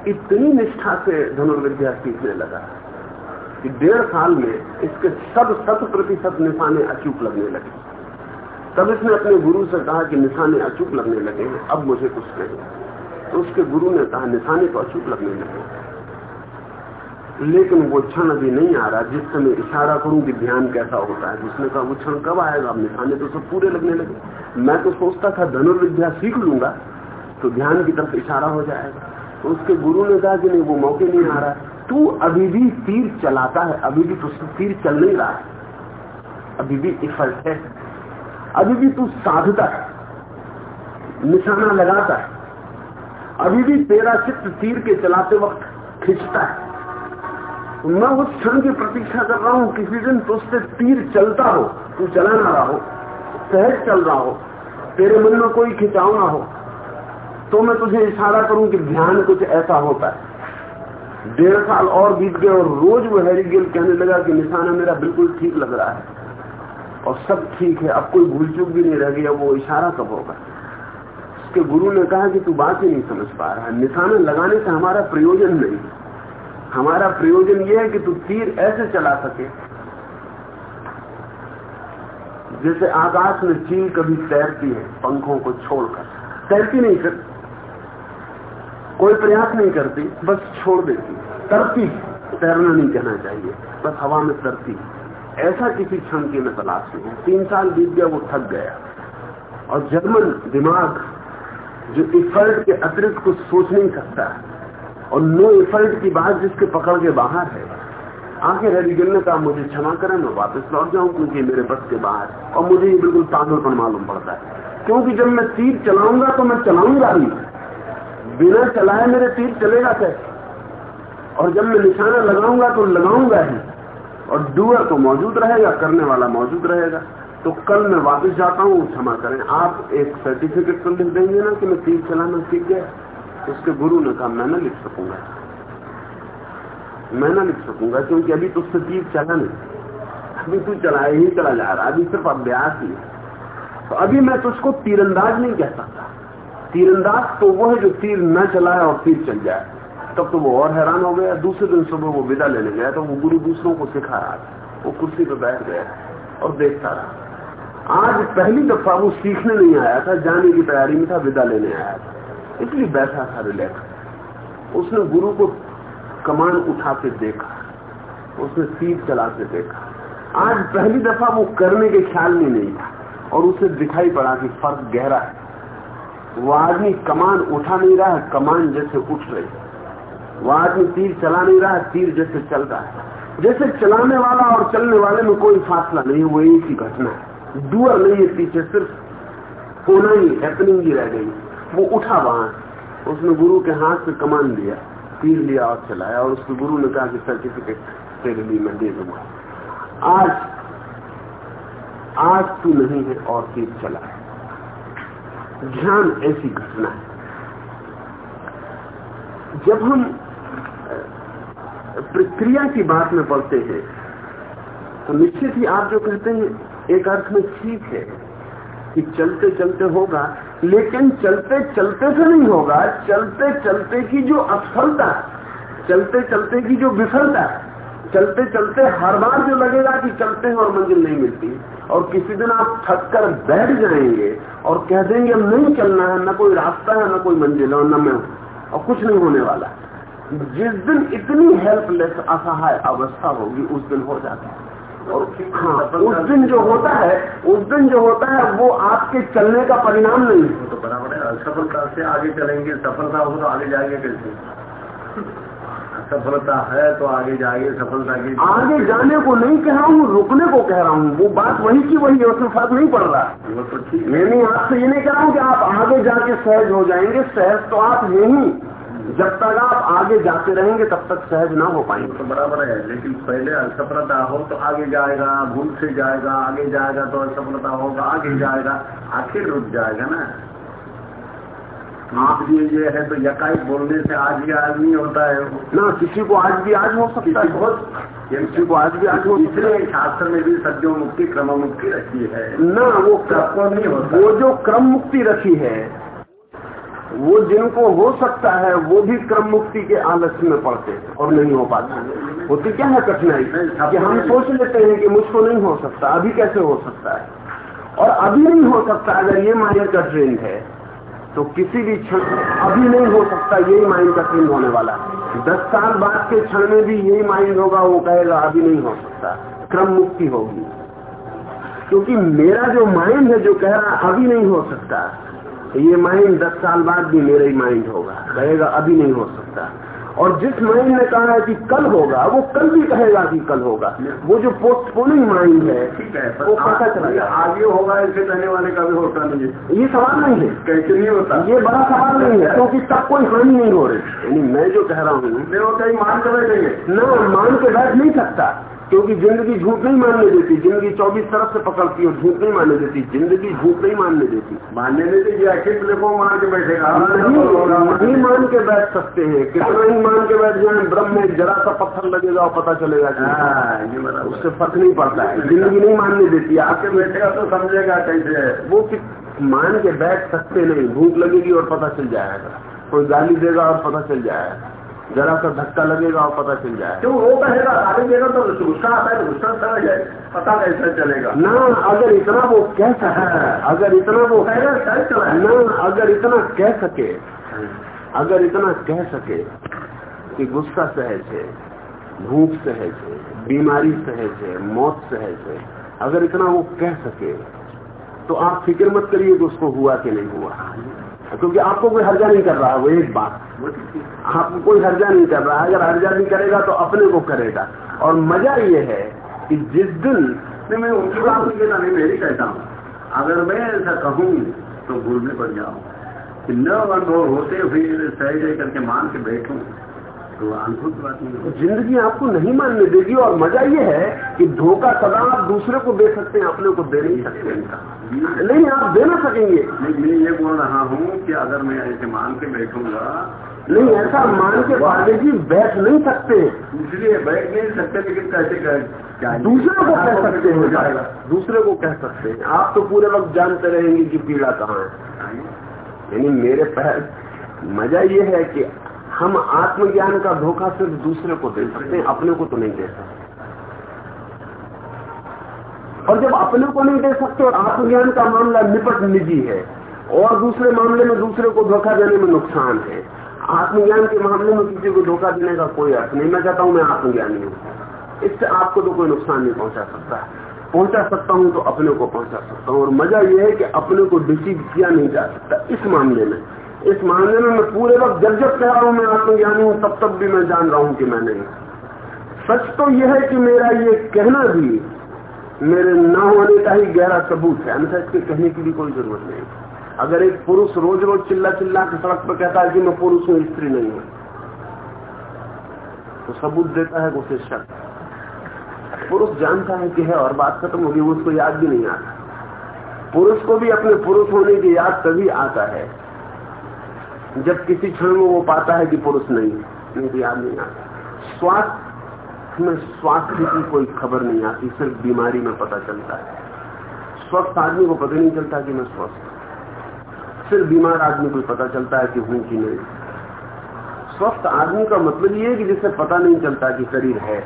इतनी निष्ठा से धनुर्विद्या सीखने लगा कि डेढ़ साल में इसके सब शत प्रतिशत निशाने अचूक लगने लगे। तब इसने अपने गुरु से कहा कि निशाने अचूक लगने लगे हैं अब मुझे कुछ नहीं। तो उसके गुरु ने कहा, निशाने तो अचूक लगने लगे। लेकिन वो क्षण अभी नहीं आ रहा जिससे मैं इशारा करूँ कि ध्यान कैसा होता है। उसने कहा, वो क्षण कब आएगा? अब निशाने तो सब पूरे लगने लगे। मैं तो सोचता था, धनुर्विद्या सीख लूँगा तो ध्यान की तरफ़ इशारा हो जाएगा। तो उसके गुरु ने कहा कि नहीं, वो मौके नहीं आ रहा तू अभी भी तीर चलाता है, अभी भी तुझसे तीर चल नहीं रहा है। अभी भी इफर्ट है। अभी भी तू साधता है, निशाना लगाता है। अभी भी तेरा चित्त तीर के चलाते वक्त खिंचता है। मैं उस क्षण की प्रतीक्षा कर रहा हूँ, किसी दिन तुझसे तीर चलता हो, तू चला ना रहा हो, सहज चल रहा हो, तेरे मन में कोई खिंचाव ना हो। तो मैं तुझे इशारा करूँ कि ध्यान कुछ ऐसा होता है। डेढ़ साल और बीत गए और रोज वो हैरी गिल कहने लगा कि निशाना मेरा बिल्कुल ठीक लग रहा है। और सब ठीक है, अब कोई भूल चूक भी नहीं रह गया, वो इशारा कब होगा? उसके गुरु ने कहा कि तू बात ही नहीं समझ पा रहा है। निशाना लगाने से हमारा प्रयोजन नहीं। हमारा प्रयोजन यह है कि तू तीर ऐसे चला सके, जैसे आकाश में चील कभी तैरती है, पंखों को छोड़कर। तैरती नहीं कर कोई प्रयास नहीं करती, बस छोड़ देती। तरती तैरना नहीं कहना चाहिए, बस हवा में तरती ऐसा किसी क्षण की मैं तलाश में हूँ। तीन साल बीत गया, वो थक गया। और जर्मन दिमाग जो इफर्ट के अतिरिक्त कुछ सोच नहीं सकता और नो इफर्ट की बात जिसके पकड़ के बाहर है आखिर हरिगिल ने कहा, मुझे क्षमा करें, मैं वापस लौट जाऊँ क्योंकि मेरे बस के बाहर और मुझे ये बिल्कुल पागलपन मालूम पड़ता है। क्योंकि जब मैं तीर चलाऊँगा तो मैं चलाऊँगा ही। बिना चलाए मेरे तीर चलेगा कैसे? और जब मैं निशाना लगाऊँगा तो लगाऊँगा ही। और डूअर तो मौजूद रहेगा, करने वाला मौजूद रहेगा। तो कल मैं वापस जाता हूँ, क्षमा करें। आप एक सर्टिफिकेट तो लिख देंगे ना कि मैं तीर चलाना सीख गया। उसके गुरु ने कहा, मैं ना लिख सकूँगा। मैं ना लिख सकूँगा, क्योंकि अभी तो उससे तीर चला नहीं। अभी तू चलाए ही चला जा रहा अभी सिर्फ़ अभ्यास ही। तो अभी मैं तुझको तीरंदाज नहीं कह सकता। तीरंदाज तो वो है जो तीर न चलाए और तीर चल जाए, तब तो वो और हैरान हो गया। दूसरे दिन सुबह वो विदा लेने गया तो वो गुरु दूसरों को सिखा रहा था वो कुर्सी पर बैठ गया और देखता रहा। आज पहली दफ़ा वो सीखने नहीं आया था, जाने की तैयारी में था, विदा लेने आया था। इसलिए बैठा था रिलैक्स उसने गुरु को कमान उठाते देखा, उसने तीर चलाते देखा। आज पहली दफ़ा वो करने के ख्याल में नहीं था और उसे दिखाई पड़ा कि फ़र्क गहरा है। वो आदमी कमान उठा नहीं रहा, कमान जैसे उठ रही। वो आदमी तीर चला नहीं रहा, तीर जैसे चल रहा है। जैसे चलाने वाला और चलने वाले में कोई फासला नहीं, वो एक ही घटना है। नहीं है, पीछे सिर्फ़ होना ही हैपनिंग ही रह गई। वो उठा वहाँ। उसने गुरु के हाथ से कमान लिया, तीर लिया और चलाया, और उसके गुरु ने कहा कि सर्टिफिकेट तेरे लिए मैं दे दूँगा। आज आज तू नहीं है और तीर चला है। ध्यान ऐसी घटना है। जब हम प्रक्रिया की बात में पढ़ते हैं तो निश्चित ही आप जो कहते हैं, एक अर्थ में ठीक है कि चलते चलते होगा, लेकिन चलते चलते से नहीं होगा, चलते चलते की जो असफलता चलते चलते की जो विफलता चलते चलते हर बार जो लगेगा कि चलते हैं और मंजिल नहीं मिलती, और किसी दिन आप थक कर बैठ जाएँगे और कह देंगे नहीं चलना है, न कोई रास्ता है, न कोई मंजिल है न मैं और कुछ नहीं होने वाला। जिस दिन इतनी हेल्पलेस असहाय अवस्था होगी, उस दिन हो जाता है। और हाँ उस दिन जो होता है, उस दिन जो होता है, वो आपके चलने का परिणाम नहीं तो बराबर है असफलता से आगे चलेंगे, सफलता हो तो आगे जाएँगे कैसे सफलता है तो आगे जाएँगे सफलता की आगे जाने को नहीं कह रहा हूँ रुकने को कह रहा हूँ। वो बात वही की वही है उसमें फ़र्क नहीं पड़ रहा। वो तो ठीक मैं नहीं आपसे ये नहीं कह रहा हूँ कि आप आगे जाके सहज हो जाएँगे। सहज तो आप यही जब तक आप आगे जाते रहेंगे तब तक सहज ना हो पाएँगे। तो बराबर है लेकिन पहले असफलता हो तो आगे जाएगा भूल से जाएगा आगे जाएगा तो असफलता होगा आगे जाएगा आखिर रुक जाएगा ना। आप ये ये है तो यकाई बोलने से आज भी आज नहीं होता है। ना किसी को आज भी आज हो सकता है। बहुत किसी को आज भी आज हो इसलिए शास्त्र में भी सज्जो मुक्ति क्रम मुक्ति रखी है। ना वो नहीं होता। वो जो क्रम मुक्ति रखी है वो जिनको हो सकता है वो भी क्रम मुक्ति के आलस्य में पड़ते हैं और नहीं हो पाता होती क्या है कठिनाई? कि हम सोच लेते हैं कि मुझको नहीं हो सकता अभी कैसे हो सकता है? और अभी नहीं हो सकता अगर ये माइंड का ट्रेंड है तो किसी भी क्षण अभी नहीं हो सकता, यही माइंड का चेंज होने वाला दस साल बाद के क्षण में भी यही माइंड होगा, वो कहेगा, अभी नहीं हो सकता, क्रम मुक्ति होगी। क्योंकि मेरा जो माइंड है, जो कह रहा अभी नहीं हो सकता, ये माइंड दस साल बाद भी मेरा ही माइंड होगा। कहेगा, अभी नहीं हो सकता। और जिस माइंड ने कहा है कि कल होगा वो कल भी कहेगा कि कल होगा। वो जो पोस्टपोनिंग माइंड है ठीक है वो पता चला। आगे होगा ऐसे कहने वाले का भी होता नहीं है। ये सवाल नहीं है। कैसे नहीं होता? ये बड़ा सवाल नहीं है क्योंकि तब कोई हानि नहीं हो रही। यानी मैं जो कह रहा हूँ मैं वो कहीं मान कर बैठेंगे। न मान के बैठ नहीं सकता। क्योंकि ज़िंदगी झूठ नहीं मानने देती। ज़िंदगी चौबीस तरफ़ से पकड़ती और झूठ नहीं मानने देती। ज़िंदगी झूठ नहीं मानने देती। मानने देती आखिर मान के बैठेगा। नहीं के बैठ सकते हैं कितना ही मान के बैठ जाए ब्रह्म में जरा सा पत्थर लगेगा और पता चलेगा कि हाँ, उससे फ़र्क नहीं पड़ता है ज़िंदगी नहीं मानने देती आपके बैठेगा तो समझेगा कैसे वो मान के बैठ सकते नहीं भूख लगेगी और पता चल जाएगा। कोई गाली देगा और पता चल जाएगा। जरा सा धक्का लगेगा और पता चल जाए क्यों वो कहेगा गाली देगा तो गुस्सा आता है गुस्सा समझ जाए पता कैसे चलेगा? ना अगर इतना वो कह सके अगर इतना वो कहेगा ना अगर इतना कह सके अगर इतना कह सके कि गुस्सा सहज है, भूख सहज है, बीमारी सहज है, मौत सहज है, अगर इतना वो कह सके तो आप फ़िक्र मत करिए कि उसको हुआ कि नहीं हुआ। क्योंकि आपको कोई हर्जा नहीं कर रहा, वो एक बात। आपको कोई हर्जा नहीं कर रहा। अगर हर्जा नहीं करेगा तो अपने को करेगा। और मज़ा ये है कि जिस दिन नहीं, मैं उनकी बात नहीं कहता नहीं मेरी कहता हूँ। अगर मैं ऐसा कहूँ तो भूलने पड़ जाऊँ। कि न अनुभव होते हुए सही करके मान के बैठूं तो अद्भुत बात नहीं ज़िंदगी आपको नहीं मानने देगी और मज़ा ये है कि धोखा सदा आप दूसरे को दे सकते हैं अपने को दे नहीं सकते इनका नहीं आप दे ना सकेंगे। नहीं मैं ये बोल रहा हूँ कि अगर मैं ऐसे मान के बैठूँगा नहीं ऐसा मान के पांडे जी बैठ नहीं सकते। इसलिए बैठ नहीं सकते लेकिन कैसे दूसरे को कह सकते हो। जाएगा। दूसरे को कह सकते हैं। आप तो पूरे वक्त जानते रहेंगे कि पीड़ा कहाँ है। यानी मेरे पैर मज़ा ये है कि हम आत्मज्ञान का धोखा सिर्फ़ दूसरे को दे सकते हैं, अपने को तो नहीं दे सकते। और जब अपने को नहीं दे सकते और आत्मज्ञान का मामला निपट निजी है, और दूसरे मामले में दूसरे को धोखा देने में नुकसान है, आत्मज्ञान के मामले में किसी को धोखा देने का कोई अर्थ नहीं। मैं कहता हूँ मैं आत्मज्ञानी हूँ। इससे आपको तो कोई नुकसान नहीं पहुँचा सकता। पहुँचा सकता हूँ तो अपने को पहुँचा सकता हूँ। और मज़ा यह है कि अपने को डिसीव किया नहीं जा सकता इस मामले में। इस मामले में मैं पूरे वक्त जब जब कह रहा हूँ, मैं आत्मज्ञानी हूँ, तब तब भी मैं जान रहा हूँ कि मैं नहीं। सच तो यह है कि मेरा ये कहना भी मेरे न होने का ही गहरा सबूत है। अन्यथा इसके कहने की भी कोई ज़रूरत नहीं। अगर एक पुरुष रोज रोज चिल्ला चिल्ला के सड़क पर कहता है कि मैं पुरुष हूँ, स्त्री नहीं हूँ तो सबूत देता है उसे शक पुरुष जानता है कि है, और बात खत्म होगी, उसको याद भी नहीं आता। पुरुष को भी अपने पुरुष होने की याद तभी आता है, जब किसी क्षण में वो पाता है कि पुरुष नहीं तो याद नहीं आता। स्वास्थ्य में स्वास्थ्य की कोई खबर नहीं आती, सिर्फ़ बीमारी में पता चलता है। स्वस्थ आदमी को पता नहीं चलता कि मैं स्वस्थ सिर्फ़ बीमार आदमी को पता चलता है कि हूँ कि नहीं। स्वस्थ आदमी का मतलब ये है कि जिसे पता नहीं चलता कि शरीर है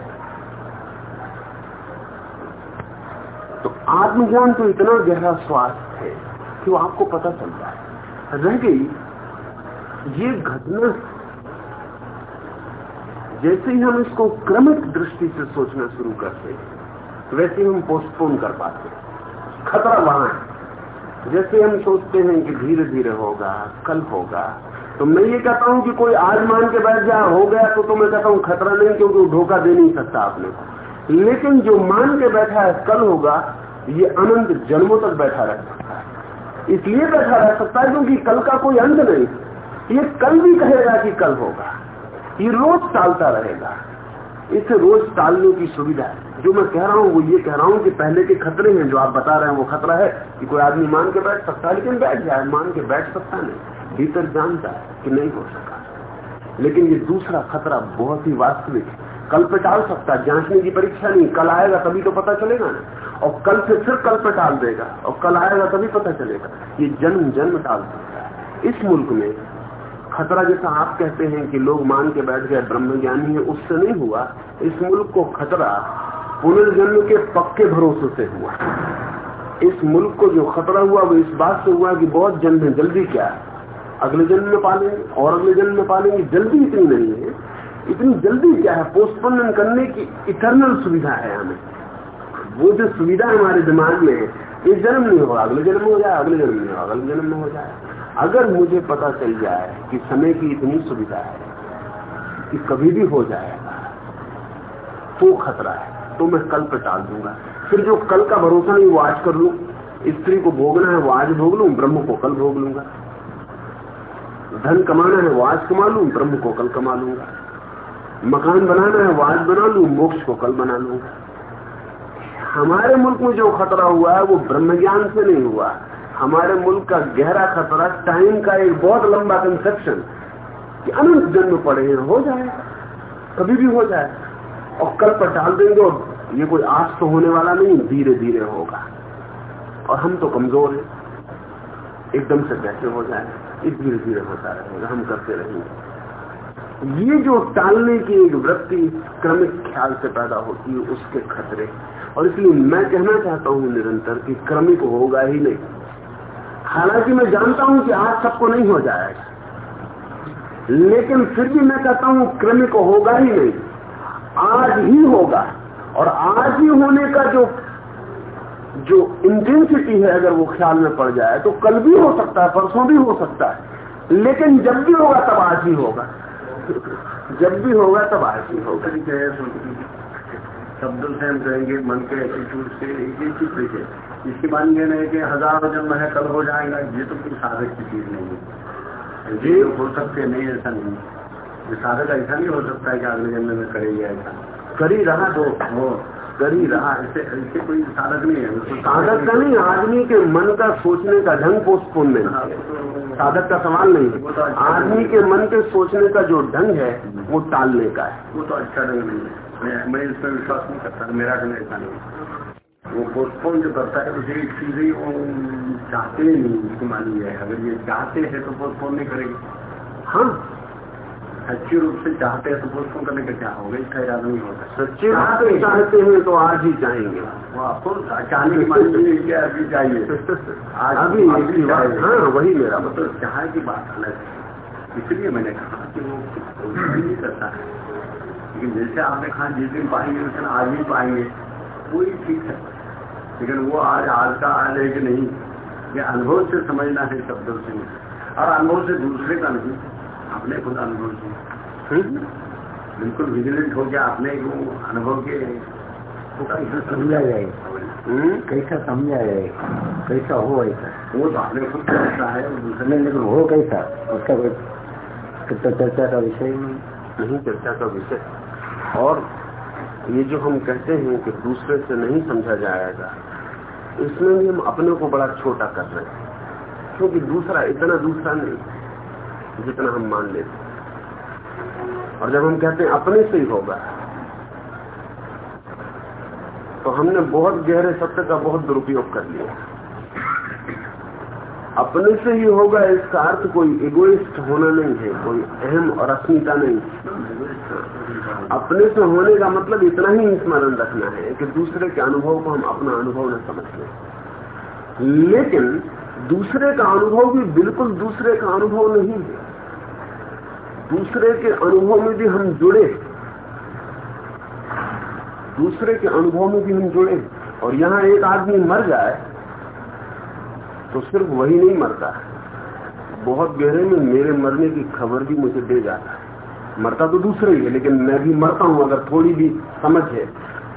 तो आत्मज्ञान तो इतना गहरा स्वास्थ्य है कि वो आपको पता चलता है। रह गई ये घटना जैसे ही हम इसको क्रमिक दृष्टि से सोचना शुरू करते हैं वैसे हम पोस्टपोन कर पाते खतरा वहाँ है। जैसे हम सोचते हैं कि धीरे धीरे होगा कल होगा तो मैं ये कहता हूँ कि कोई आज मान के बैठ जाए हो गया तो, तो मैं कहता हूँ खतरा नहीं क्योंकि धोखा दे नहीं सकता आपने को। लेकिन जो मान के बैठा है कल होगा ये अनंत जन्मों तक बैठा रह सकता है। इसलिए बैठा रह सकता है क्योंकि कल का कोई अंत नहीं। ये कल भी कहेगा कि कल होगा। ये रोज टालता रहेगा। इसे रोज टालने की सुविधा जो मैं कह रहा हूँ, वो ये कह रहा हूँ कि पहले के खतरे हैं, जो आप बता रहे हैं, वो खतरा है कि कोई आदमी मान के बैठ सकता है, लेकिन बैठ जाए, मान के बैठ सकता नहीं। भीतर जानता है कि नहीं हो सका। लेकिन ये दूसरा खतरा बहुत ही वास्तविक है। कल पे टाल सकता है, जांचने की परीक्षा नहीं, कल आएगा तभी तो पता चलेगा ना। और कल से फिर कल पे टाल देगा, और कल आएगा तभी पता चलेगा ये जन्म जन्म टाल सकता है। इस मुल्क में खतरा जैसा आप कहते हैं कि लोग मान के बैठ गए ब्रह्म ज्ञानी है, उससे नहीं हुआ। इस मुल्क को खतरा पुनर्जन्म के पक्के भरोसे से हुआ। इस मुल्क को जो खतरा हुआ, वो इस बात से हुआ कि बहुत जन्म जल्दी क्या? है अगले जन्म में पालेंगे, और अगले जन्म में पालेंगे, जल्दी इतनी नहीं है। इतनी जल्दी क्या है? पोस्टपोन करने की इटरनल सुविधा है हमें। वो जो सुविधा हमारे दिमाग में है इस जन्म नहीं होगा, अगले जन्म हो जाए, अगले जन्म नहीं होगा अगले जन्म में हो जाए। अगर मुझे पता चल जाए कि समय की इतनी सुविधा है, कि कभी भी हो जाएगा तो खतरा है। तो मैं कल पर टाल दूँगा। फिर जो कल का भरोसा नहीं, वो आज कर लू। स्त्री को भोगना है, वो आज भोग लू, ब्रह्म को कल भोग लूँगा। धन कमाना है, वो आज कमा लू, ब्रह्म को कल कमा लूँगा। मकान बनाना है वो आज बना लू, मोक्ष को कल बना लूँगा हमारे मुल्क में जो खतरा हुआ है, वो ब्रह्म ज्ञान से नहीं हुआ। हमारे मुल्क का गहरा खतरा टाइम का एक बहुत लंबा कंसेप्शन कि अनंत जन्म पड़े हैं, हो जाए, कभी भी हो जाए। और कल पर डाल देंगे और ये कोई आज तो होने वाला नहीं धीरे धीरे होगा। और हम तो कमज़ोर हैं। एकदम से कैसे हो जाए, ये धीरे धीरे होता रहेगा, हम करते रहेंगे। ये जो टालने की एक वृत्ति क्रमिक ख्याल से पैदा होती है, उसके खतरे। और इसलिए मैं कहना चाहता हूँ निरंतर कि क्रमिक होगा ही नहीं। हालाँकि मैं जानता हूँ कि आज सबको नहीं हो जाएगा। लेकिन फिर भी मैं कहता हूँ क्रमिक होगा ही नहीं। आज ही होगा। और आज ही होने का जो जो इंटेंसिटी है, अगर वो ख्याल में पड़ जाए तो कल भी हो सकता है, परसों भी हो सकता है। लेकिन जब भी होगा, तब आज ही होगा। जब भी होगा तब आज भी होगा। शब्दों से हम कहेंगे मन के एटीट्यूड से एक ही चीज़ देखे इसके बाद ये नहीं कि हज़ारों जन्म है कल हो जाएगा ये तो कोई साधक की चीज़ नहीं है। ये हो सकते नहीं ऐसा नहीं साधक ऐसा नहीं हो सकता है कि अगले जन्म में करेगा ऐसा। कर ही रहा तो। कर ही रहा ऐसे ऐसे कोई साधक नहीं है साधक का नहीं आदमी के मन का सोचने का ढंग पोस्टपोनमेंट है साधक का सवाल नहीं है। तो अच्छा आदमी के मन के सोचने का जो ढंग है वो टालने का है। वो तो अच्छा ढंग नहीं है। मैं मैं इस पर विश्वास नहीं करता मेरा ढंग ऐसा नहीं वो पोस्टपोन जो करता है उसे चीज़ें वो चाहते ही नहीं मानी है। अगर ये चाहते हैं तो पोस्टपोन नहीं करेंगे। हाँ सच्चे रूप से चाहते हैं तो पोस्टपोन करने का क्या होगा? इसका इरादा नहीं होता। सच्चे रूप से चाहते हैं। तो आज ही चाहेंगे वो चाहने की मानी नहीं अभी चाहिए। आज अभी। हाँ वही मेरा मतलब। तो चाह की बात अलग है। इसलिए मैंने कहा कि वो नहीं करता है। लेकिन जैसे आपने कहा जिस दिन पाएँगे उस दिन आज ही पाएँगे। वही ठीक है। लेकिन वो आज आज का आज है कि नहीं? ये अनुभव से समझना है शब्दों से। और अनुभव से दूसरे का नहीं। अपने खुद अनुभव से? बिल्कुल विजिलेंट हो गया अपने वो अनुभव के समझा जाए हम्म? कैसा समझा जाए कैसा हो ऐसा? वो तो आपने खुद कैसा है दूसरे लेकिन हो कैसा? उसका कोई कितना चर्चा का विषय नहीं। नहीं चर्चा का विषय। और ये जो हम कहते हैं कि दूसरे से नहीं समझा जाएगा इसमें भी हम अपने को बड़ा छोटा कर रहे हैं। क्योंकि दूसरा इतना दूसरा नहीं जितना हम मान लेते हैं। और जब हम कहते हैं अपने से ही होगा। तो हमने बहुत गहरे सत्य का बहुत दुरुपयोग कर लिया। अपने से ही होगा इसका अर्थ कोई इगोइस्ट होना नहीं है, कोई अहम और अस्मिता नहीं अपने से होने का मतलब इतना ही स्मरण रखना है कि दूसरे के अनुभव को हम अपना अनुभव न समझ लें लेकिन दूसरे का अनुभव भी बिल्कुल दूसरे का अनुभव नहीं है। दूसरे के अनुभव में भी हम जुड़े। दूसरे के अनुभव में भी हम जुड़े। और यहाँ एक आदमी मर जाए तो सिर्फ़ वही नहीं मरता। बहुत गहरे में मेरे मरने की खबर भी मुझे दे जाता है। मरता तो दूसरे ही है, लेकिन मैं भी मरता हूँ, अगर थोड़ी भी समझ है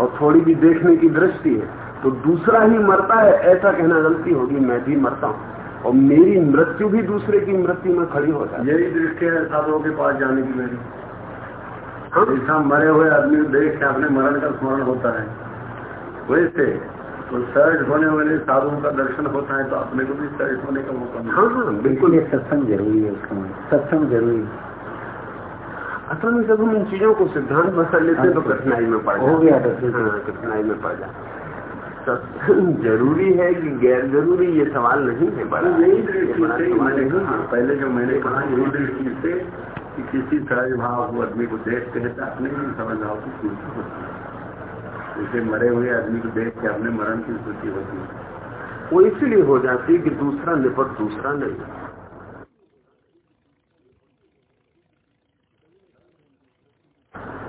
और थोड़ी भी देखने की दृष्टि है तो दूसरा ही मरता है, ऐसा कहना गलती होगी, मैं भी मरता हूँ। और मेरी मृत्यु भी दूसरे की मृत्यु में खड़ी हो जाती यही दृष्टि है साधुओं के पास जाने की मेरी हाँ जैसा मरे हुए आदमी देख के अपने मरण का स्मरण होता है वैसे तो सहज होने वाले साधुओं का दर्शन होता है तो अपने को भी सर्ज होने का मौका मिलता हाँ हाँ बिल्कुल ये सत्संग ज़रूरी है उसका सत्संग ज़रूरी है। असल में जब हम इन चीज़ों को सिद्धांत बसा लेते हैं तो कठिनाई में पड़ हो गया हैं। तो हाँ, कठिनाई में पड़ जाते हैं। सत्संग ज़रूरी है कि गैर ज़रूरी ये सवाल नहीं है बड़ा है। है। पहले जो मैंने कहा यही दृष्टि से कि किसी सहज भाव को आदमी को हैं तो अपने ही समझ भाव की स्मृति होती है। जैसे मरे हुए आदमी को देख के अपने मरण की स्मृति होती है। वो इसलिए हो जाती है कि दूसरा निपट दूसरा नहीं।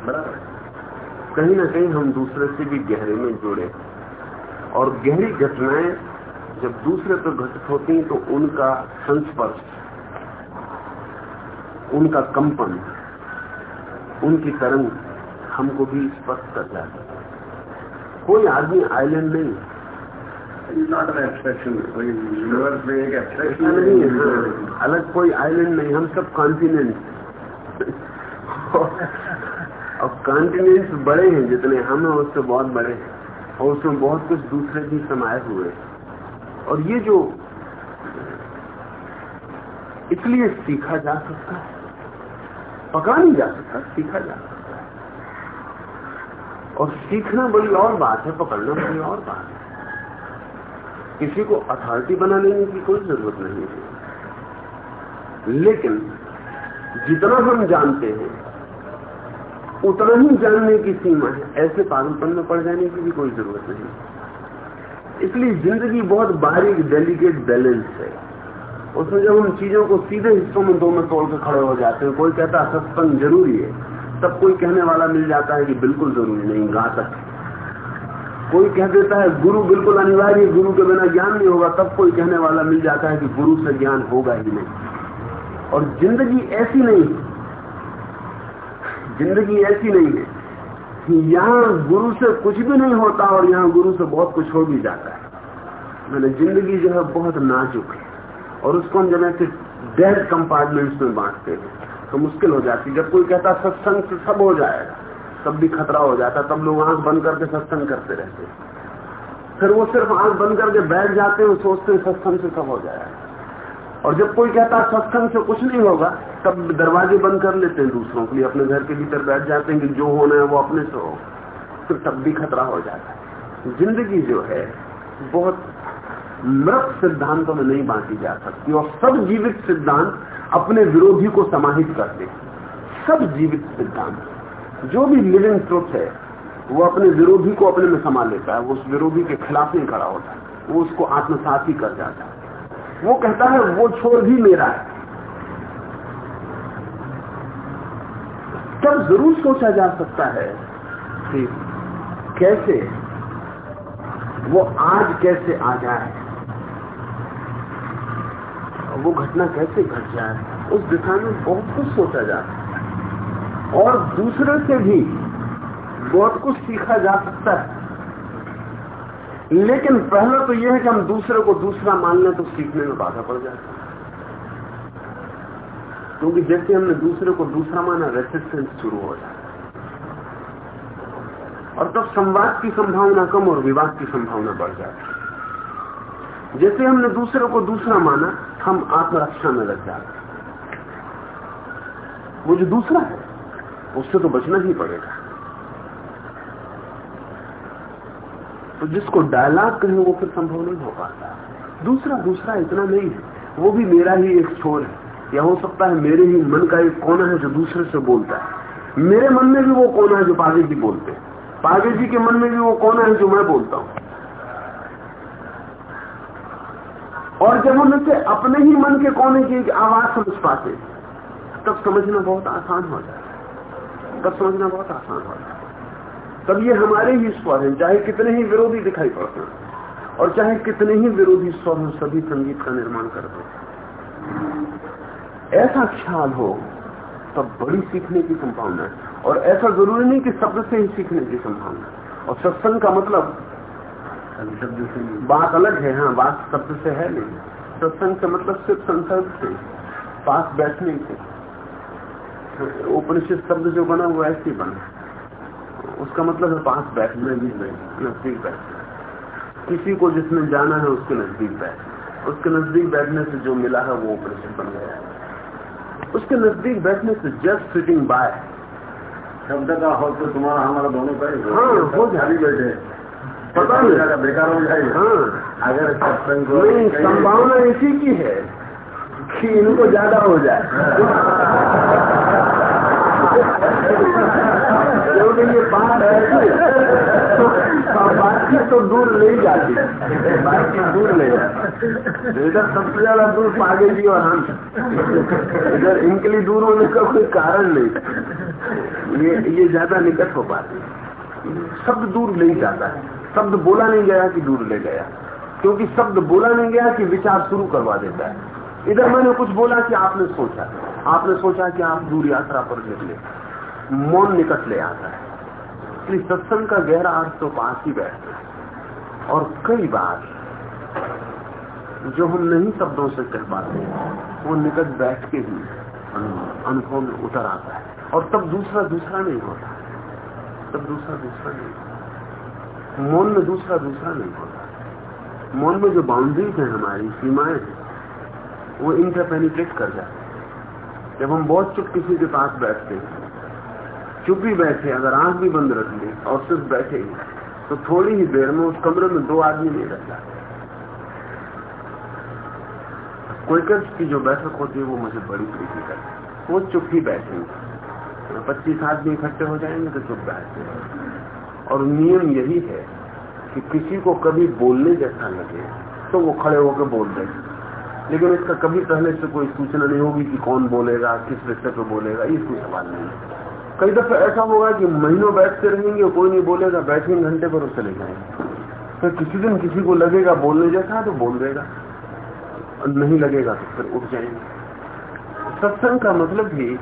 बराबर। कहीं ना कहीं हम दूसरे से भी गहरे में जुड़े और गहरी घटनाएँ जब दूसरे पर घटित होती तो उनका संस्पर्श उनका कंपन उनकी तरंग हमको भी स्पर्श कर जाता है। कोई आदमी आइलैंड नहीं नहीं है अलग कोई आइलैंड नहीं हम सब कॉन्टिनेंट और कॉन्टिनेंट्स बड़े हैं जितने हम हैं उससे बहुत बड़े हैं। और उसमें बहुत कुछ दूसरे भी समाये हुए। और ये जो इसलिए सीखा जा सकता है पका नहीं जा सकता सीखा जा सकता है। और सीखना बड़ी और बात है, पकड़ना बड़ी और बात है। किसी को अथॉरिटी बना लेने की कोई ज़रूरत नहीं है। लेकिन जितना हम जानते हैं उतना ही जानने की सीमा है। ऐसे पागलपन में पड़ जाने की भी कोई ज़रूरत नहीं। इसलिए ज़िंदगी बहुत बारीक डेलीकेट बैलेंस है। उसमें जब हम चीज़ों को सीधे हिस्सों में दो में तोड़ के खड़े हो जाते हैं, कोई कहता है, सत्संग ज़रूरी है। तब कोई कहने वाला मिल जाता है कि बिल्कुल ज़रूरी नहीं, घातक कोई कह देता है, गुरु बिल्कुल अनिवार्य गुरु के बिना ज्ञान नहीं होगा। तब कोई कहने वाला मिल जाता है कि गुरु से ज्ञान होगा ही नहीं। और ज़िंदगी ऐसी नहीं ज़िंदगी ऐसी नहीं है कि यहाँ गुरु से कुछ भी नहीं होता और यहाँ गुरु से बहुत कुछ हो भी जाता है। मैंने ज़िंदगी जो है बहुत नाजुक है और उसको हम जब ऐसे डेड कंपार्टमेंट्स में बांटते हैं तो मुश्किल हो जाती जब कोई कहता सत्संग से सब हो जाएगा, तब भी खतरा हो जाता तब लोग आँख बंद करके सत्संग करते रहते फिर वो सिर्फ़ आँख बंद करके बैठ जाते हैं सोचते हैं सत्संग से सब हो जाएगा। और जब कोई कहता सत्संग से कुछ नहीं होगा तब दरवाजे बंद कर लेते हैं दूसरों के लिए, अपने घर के भीतर बैठ जाते हैं कि जो होना है वो अपने से हो फिर तब भी खतरा हो जाता है। ज़िंदगी जो है, बहुत मृत सिद्धांतों में नहीं बांटी जा सकती, और सब जीवित सिद्धांत अपने विरोधी को समाहित करते सब जीवित सिद्धांत, जो भी लिविंग ट्रुथ है, वो अपने विरोधी को अपने में समा लेता है, वो उस विरोधी के खिलाफ नहीं खड़ा होता, वो उसको आत्मसात ही कर जाता है। वो कहता है, वो छोर भी मेरा है। तब ज़रूर सोचा जा सकता है। कि कैसे? वो आज कैसे आ जाए? वो घटना कैसे घट जाए? उस दिशा में बहुत कुछ सोचा जा सकता है। और दूसरे से भी बहुत कुछ सीखा जा सकता है। लेकिन पहला तो यह है कि हम दूसरे को दूसरा मान लें तो सीखने में बाधा पड़ जाता है। क्योंकि जैसे हमने दूसरे को दूसरा माना रेसिस्टेंस शुरू हो जाता और तब संवाद की संभावना कम और विवाद की संभावना बढ़ जाती जैसे हमने दूसरे को दूसरा माना, हम आत्मरक्षा में लग जाते वो जो दूसरा है, उससे तो बचना ही पड़ेगा। तो जिसको डायलॉग कहें, वो फिर संभव नहीं हो पाता। दूसरा दूसरा इतना नहीं है। वो भी मेरा ही एक छोर है। या हो सकता है? मेरे ही मन का एक कोना है जो दूसरे से बोलता है। मेरे मन में भी वो कोना है जो पागे जी बोलते पागे जी के मन में भी वो कोना है जो मैं बोलता हूँ। और जब हम इसे अपने ही मन के कोने की आवाज़ समझ पाते तब समझना बहुत आसान हो जाता तब समझना बहुत आसान हो जाता तब ये हमारे ही स्वर है, चाहे कितने ही विरोधी दिखाई पड़ते हैं, और चाहे कितने ही विरोधी स्वर सभी संगीत का निर्माण करते हैं। ऐसा ख्याल हो, तब बड़ी सीखने की संभावना है। और ऐसा ज़रूरी नहीं कि शब्द से ही सीखने की संभावना और सत्संग का मतलब शब्द से बात अलग है हाँ बात शब्द से है नहीं। सत्संग से मतलब सिर्फ़ संसर्ग से, पास बैठने से। उपनिषद शब्द जो बना वो ऐसे ही बना उसका मतलब है पास बैठना भी नहीं, नज़दीक बैठना। किसी को जिसमें जाना है, उसके नज़दीक बैठ। उसके नज़दीक बैठने से जो मिला है, वो ऑपरेशन बन गया है। उसके नज़दीक बैठने से जस्ट सिटिंग बाय शब्द का हो तो तुम्हारा हमारा दोनों का हाँ हो खाली बैठे। पता नहीं। बेकार हो जाए हाँ। अगर नहीं संभावना इसी की है कि इनको ज़्यादा हो जाए। क्योंकि ये बात है बातचीत तो दूर ले जाती बातचीत दूर ले जाती इधर सबसे ज़्यादा दूर पागे जी और हम। इधर इनके लिए दूर होने का कोई कारण नहीं। ये ये ज़्यादा निकट हो पाते शब्द दूर ले जाता है। शब्द बोला नहीं गया कि दूर ले गया। क्योंकि शब्द बोला नहीं गया कि विचार शुरू करवा देता है। इधर मैंने कुछ बोला कि आपने सोचा। आपने सोचा कि आप दूर यात्रा पर निकले मौन निकट ले आता है। इसलिए सत्संग का गहरा अर्थ तो पास ही बैठना है। और कई बार जो हम नहीं शब्दों से कह पाते, वो निकट बैठ के ही अनुभव में उतर आता है। और तब दूसरा दूसरा नहीं होता। तब दूसरा दूसरा नहीं होता। मौन में दूसरा दूसरा नहीं होता। मौन में जो बाउंड्रीज है हमारी, सीमाएँ हैं, वो इंटरपेनिट्रेट कर जाते हैं। जब हम बहुत चुप किसी के पास बैठते हैं चुप ही बैठे, अगर आँख भी बंद रख ले और सिर्फ़ बैठे ही तो थोड़ी ही देर में उस कमरे में दो आदमी नहीं रहता क्वेकर्स की जो बैठक होती है, वो मुझे बड़ी प्रीति करती वो चुप ही बैठेंगे पच्चीस आदमी इकट्ठे हो जाएँगे तो चुप बैठते हैं। और नियम यही है कि किसी को कभी बोलने जैसा लगे तो वो खड़े होकर बोल दे। लेकिन इसका कभी पहले से कोई सूचना नहीं होगी कि कौन बोलेगा, किस विषय पर बोलेगा, ये कोई सवाल नहीं है। कई दफे ऐसा होगा कि महीनों बैठते रहेंगे, कोई नहीं बोलेगा बैठेंगे घंटे पर चले जाएँगे। फिर किसी दिन किसी को लगेगा बोलने जैसा तो बोल देगा। नहीं लगेगा तो फिर उठ जाएँगे। सत्संग का मतलब भी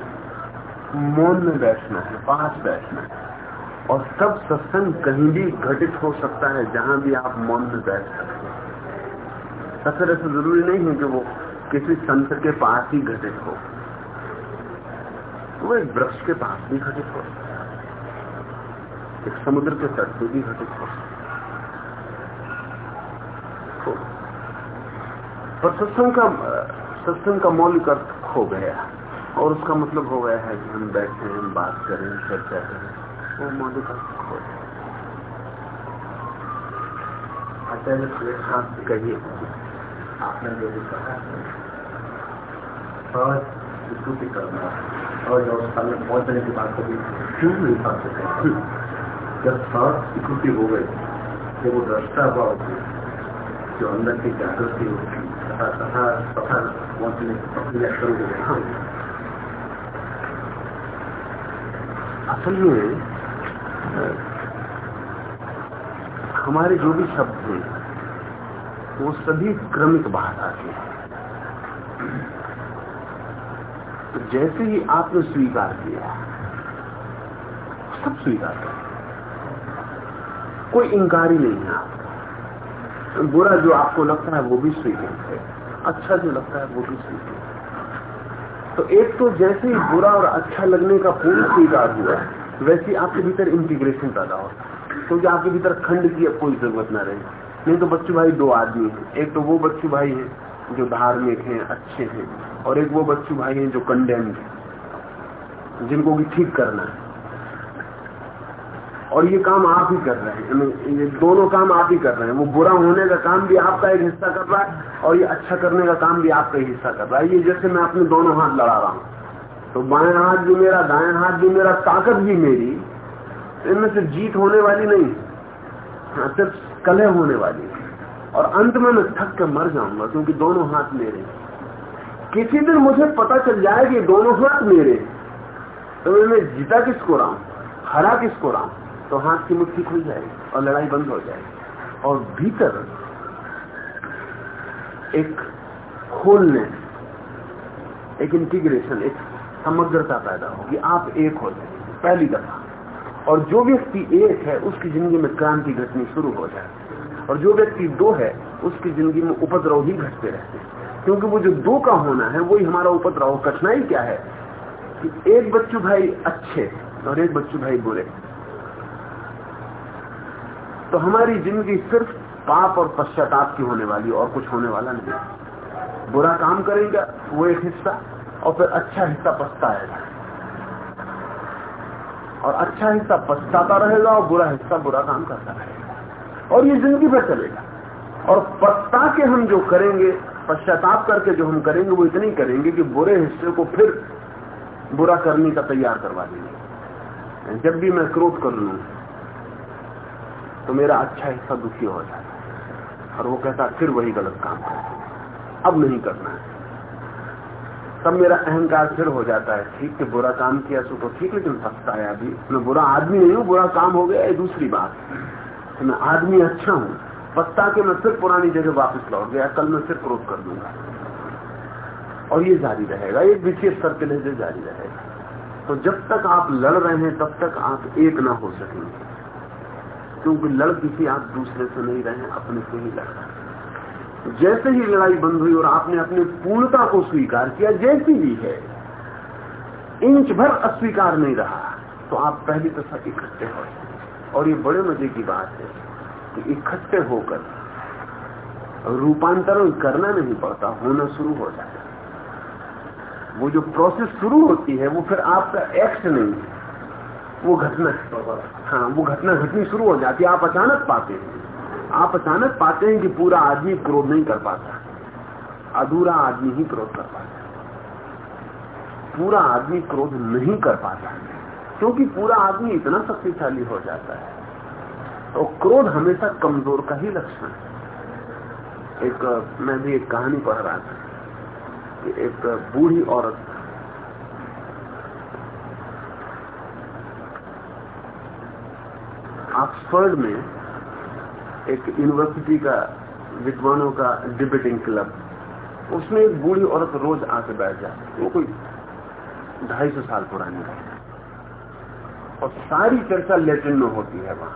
मौन में बैठना है, पास बैठना है। और सब सत्संग कहीं भी घटित हो सकता है, जहाँ भी आप मौन में बैठ सकते हैं। सत्संग ऐसा ज़रूरी नहीं है कि वो किसी संत के पास ही घटित हो। वो एक वृक्ष के पास भी घटित हो एक समुद्र के तट पर भी घटित हो पर सत्संग का सत्संग का मौलिक अर्थ खो गया। और उसका मतलब हो गया है कि हम बैठे हम बात करें, चर्चा करें। वो मौलिक अर्थ खो गया। आचार्य कहिए। आपने जो भी कहा स्तुति करना और जब स्थान में पहुँचने के बाद कभी क्यों नहीं पा सकते जब सांस स्वीकृति हो गई जब वो दृष्टा हुआ जो अंदर की जागृति होती तथा तथा तथा पहुँचने की प्रक्रिया शुरू हो गई असल में हमारे जो भी शब्द हैं, वो सभी क्रमिक बाहर आते हैं। तो जैसे ही आपने स्वीकार किया, सब स्वीकार कर कोई इंकारी नहीं है बुरा जो आपको लगता है, वो भी स्वीकार है। अच्छा जो लगता है, वो भी स्वीकार तो एक तो जैसे ही बुरा और अच्छा लगने का पूर्ण स्वीकार हुआ, वैसे आपके भीतर इंटीग्रेशन पैदा होता है। क्योंकि आपके भीतर खंड की कोई ज़रूरत ना रहे। नहीं तो बच्चू भाई दो आदमी है। एक तो वो बच्चू भाई हैं। जो धार्मिक हैं, अच्छे हैं। और एक वो बच्चू भाई हैं जो कंडेम्ड है, जिनको भी ठीक करना है। और ये काम आप ही कर रहे हैं। ये दोनों काम आप ही कर रहे हैं। वो बुरा होने का काम भी आपका एक हिस्सा कर रहा है और ये अच्छा करने का काम भी आपका ही हिस्सा कर रहा है। ये जैसे मैं अपने दोनों हाथ लड़ा रहा हूँ। तो बाएँ हाथ भी मेरा, दाएँ हाथ भी मेरा, ताकत भी मेरी। इनमें से जीत होने वाली नहीं हाँ सिर्फ़ कलह होने वाली और अंत में मैं थक कर मर जाऊँगा, क्योंकि दोनों हाथ मेरे किसी दिन मुझे पता चल जाए कि दोनों हाथ मेरे तो मैं जीता किसको रहा हूँ हरा किसको रहा हूँ तो हाथ की मुट्ठी खुल जाएगी और लड़ाई बंद हो जाएगी। और भीतर एक खोलने, एक इंटीग्रेशन एक समग्रता पैदा होगी आप एक हो जाए, पहली दफ़ा। और जो व्यक्ति एक है, उसकी ज़िंदगी में क्रांति घटनी शुरू हो जाए। और जो व्यक्ति दो है, उसकी ज़िंदगी में उपद्रव ही घटते रहते हैं। क्योंकि वो जो दो का होना है, वही हमारा उपद्रव, कठिनाई क्या है? कि एक बच्चू भाई अच्छे और एक बच्चू भाई बुरे। तो हमारी ज़िंदगी सिर्फ़ पाप और पश्चाताप की होने वाली, और कुछ होने वाला नहीं। बुरा काम करेंगे, वो एक हिस्सा, और फिर अच्छा हिस्सा पछताएगा। और अच्छा हिस्सा पछताता रहेगा, और बुरा हिस्सा बुरा काम करता रहेगा। और ये ज़िंदगी भर चलेगा। और पछता के हम जो करेंगे, पश्चाताप करके जो हम करेंगे, वो इतनी करेंगे कि बुरे हिस्से को फिर बुरा करने का तैयार करवा देंगे। जब भी मैं क्रोध कर लू तो मेरा अच्छा हिस्सा दुखी हो जाता है। और वो कहता, फिर वही गलत काम कर अब नहीं करना है। तब मेरा अहंकार फिर हो जाता है। ठीक कि बुरा काम किया तो ठीक, लेकिन है अभी मैं बुरा आदमी नहीं हूँ, बुरा काम हो गया, ये दूसरी बात। मैं आदमी अच्छा हूँ। पत्ता के मैं फिर पुरानी जगह वापस लौट गया, कल मैं फिर क्रोध कर दूँगा। और ये जारी रहेगा, एक विशेष है जो जारी रहेगा। तो जब तक आप लड़ रहे हैं, तब तक आप एक ना हो सकेंगे क्योंकि लड़ किसी आप दूसरे से नहीं रहे, अपने से ही लड़ रहे जैसे ही लड़ाई बंद हुई और आपने अपनी पूर्णता को स्वीकार किया, जैसी भी है, इंच भर अस्वीकार नहीं रहा तो आप पहली दफ़ा इकट्ठे हो और ये बड़े मज़े की बात है कि इकट्ठे होकर रूपांतरण करना नहीं पड़ता, होना शुरू हो जाता वो जो प्रोसेस शुरू होती है, वो फिर आपका एक्ट नहीं है। वो घटना हाँ। वो घटना घटनी शुरू हो जाती है। आप अचानक पाते हैं। आप अचानक पाते हैं कि पूरा आदमी क्रोध नहीं कर पाता। अधूरा आदमी ही क्रोध कर पाता पूरा आदमी क्रोध नहीं कर पाता क्योंकि पूरा आदमी इतना शक्तिशाली हो जाता है। तो क्रोध हमेशा कमज़ोर का ही लक्षण है। एक, मैं भी एक कहानी पढ़ रहा था कि एक बूढ़ी औरत ऑक्सफर्ड में एक यूनिवर्सिटी का विद्वानों का डिबेटिंग क्लब, उसमें एक बूढ़ी औरत रोज आके बैठ जाती वो कोई ढाई सौ साल पुरानी है और सारी चर्चा लेटिन में होती है वहाँ।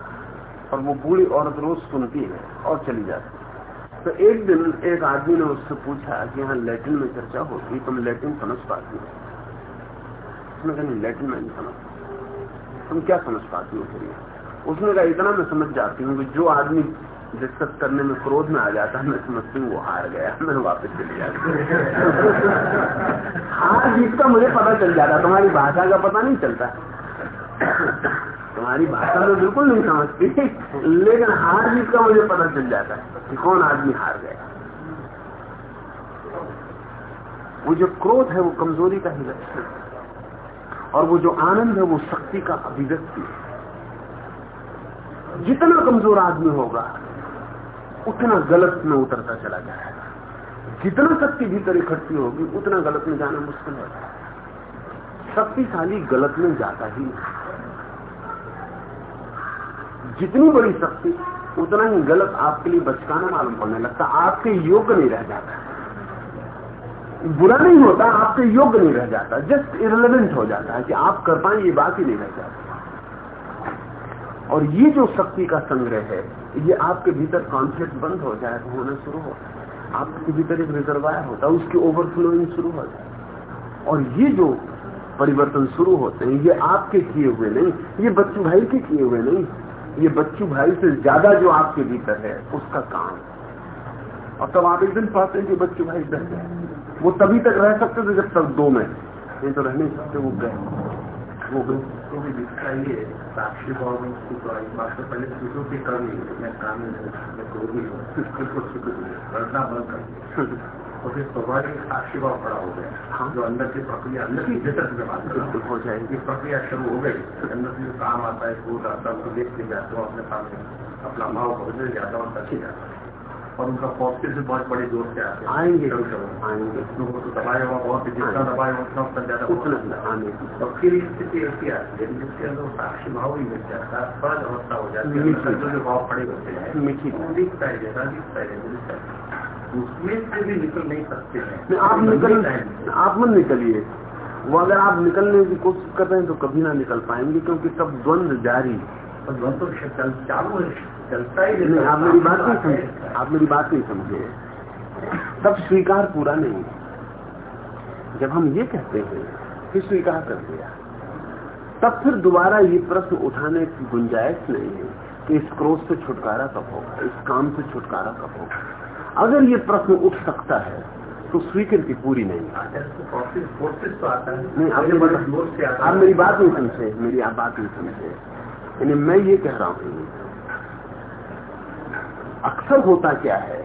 और वो बूढ़ी औरत रोज सुनती है और चली जाती है। तो एक दिन एक आदमी ने उससे पूछा कि यहाँ लैटिन में चर्चा होती तुम लैटिन समझ पाती हो? उसने कहा लैटिन में नहीं समझ तुम क्या समझ पाती हो फिर उसने कहा, इतना मैं समझ जाती हूँ कि जो आदमी डिस्कस करने में क्रोध में आ जाता है, मैं समझती हूँ वो हार गया, मैं वापस चली जाती हार जीत का मुझे पता चल जाता, तुम्हारी भाषा का पता नहीं चलता। तुम्हारी भाषा में बिल्कुल नहीं समझती। लेकिन हार जीत का मुझे पता चल जाता है कि कौन आदमी हार गया। वो जो क्रोध है, वो कमज़ोरी का ही लक्षण है। और वो जो आनंद है, वो शक्ति का अभिव्यक्ति है। जितना कमज़ोर आदमी होगा, उतना गलत में उतरता चला जाएगा। जितना शक्ति भीतर इकट्ठी होगी, उतना गलत में जाना मुश्किल हो जाएगा। शक्तिशाली गलत में जाता ही नहीं। जितनी बड़ी शक्ति, उतना ही गलत आपके लिए बचकाना मालूम पड़ने लगता। आपके योग्य नहीं रह जाता। बुरा नहीं होता, आपके योग्य नहीं रह जाता। जस्ट इरेलीवेंट हो जाता है कि आप कर पाए, ये बात ही नहीं रह जाती। और ये जो शक्ति का संग्रह है, ये आपके भीतर कॉन्फ्लिक्ट बंद हो जाए तो होना शुरू हो आपके भीतर एक रिजर्वायर होता है, उसकी ओवरफ्लोइंग शुरू हो जाए और ये जो परिवर्तन शुरू होते हैं। ये आपके किए हुए नहीं ये बच्चू भाई के किए हुए नहीं। ये बच्चू भाई से ज़्यादा जो आपके भीतर है उसका काम। और तब आप एक दिन पाते हैं कि बच्चू भाई डर गए। वो तभी तक रह सकते थे जब तक दो में। नहीं तो रह नहीं सकते वो गए। वो तो भी दिखता ही है साक्षी भाव में उसको तो बात तो पहले चीज़ों की करनी मैं काम मैं हूँ। बंद कर तो फिर स्वाभाविक साक्षी भाव खड़ा हो गया। हाँ। जो अंदर की प्रक्रिया अंदर की जैसा मैं बात कर हो जाएगी। प्रक्रिया शुरू हो गई। अंदर से जो काम आता है क्रोध आता है उसको देख के जाता हूँ अपने सामने अपना भाव बदल जाता हूँ करके जाता हूँ। और उनका पॉजिटिव से बहुत बड़े ज़ोर से आते आएँगे। आएँगे। तो दबाया हुआ बहुत जितना दबाया उतना उतना ज़्यादा उतना आने और फिर स्थिति ऐसी आती है जिसके अंदर साक्षी भाव ही मिल जाता है सहज अवस्था हो जाती है। जो भाव खड़े होते हैं मीठी दिखता है जैसा दिखता है दिखता है। उसमें से भी निकल नहीं सकते हैं। आप निकल आप मत निकलिए। वो अगर आप निकलने की कोशिश कर रहे हैं तो कभी ना निकल पाएँगे क्योंकि सब द्वंद जारी तो चालू है चलता ही नहीं आप मेरी बात नहीं समझे। आप मेरी बात नहीं समझे। तब स्वीकार पूरा नहीं जब हम ये कहते हैं कि स्वीकार कर दिया तब फिर दोबारा ये प्रश्न उठाने की गुंजाइश नहीं है कि इस क्रोध से छुटकारा कब होगा इस काम से छुटकारा कब होगा। अगर ये प्रश्न उठ सकता है तो स्वीकृति पूरी नहीं नहीं, आप मेरी बात नहीं समझे, मेरी आप बात नहीं समझे। यानी मैं ये कह रहा हूँ, अक्सर होता क्या है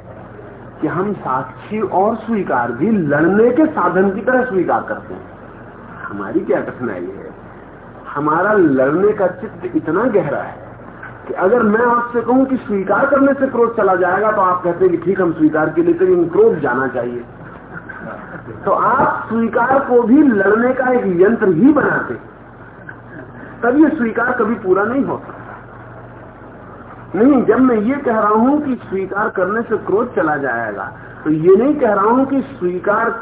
कि हम साक्षी और स्वीकार भी लड़ने के साधन की तरह स्वीकार करते हैं। हमारी क्या कठिनाई है? हमारा लड़ने का चित्र इतना गहरा है कि अगर मैं आपसे कहूँ कि स्वीकार करने से क्रोध चला जाएगा तो आप कहते हैं कि ठीक हम स्वीकार के लिए, लेकिन क्रोध जाना चाहिए। तो आप स्वीकार को भी लड़ने का एक यंत्र ही बनाते। तब ये स्वीकार कभी पूरा नहीं होता। नहीं, जब मैं ये कह रहा हूँ कि स्वीकार करने से क्रोध चला जाएगा तो ये नहीं कह रहा हूँ कि स्वीकार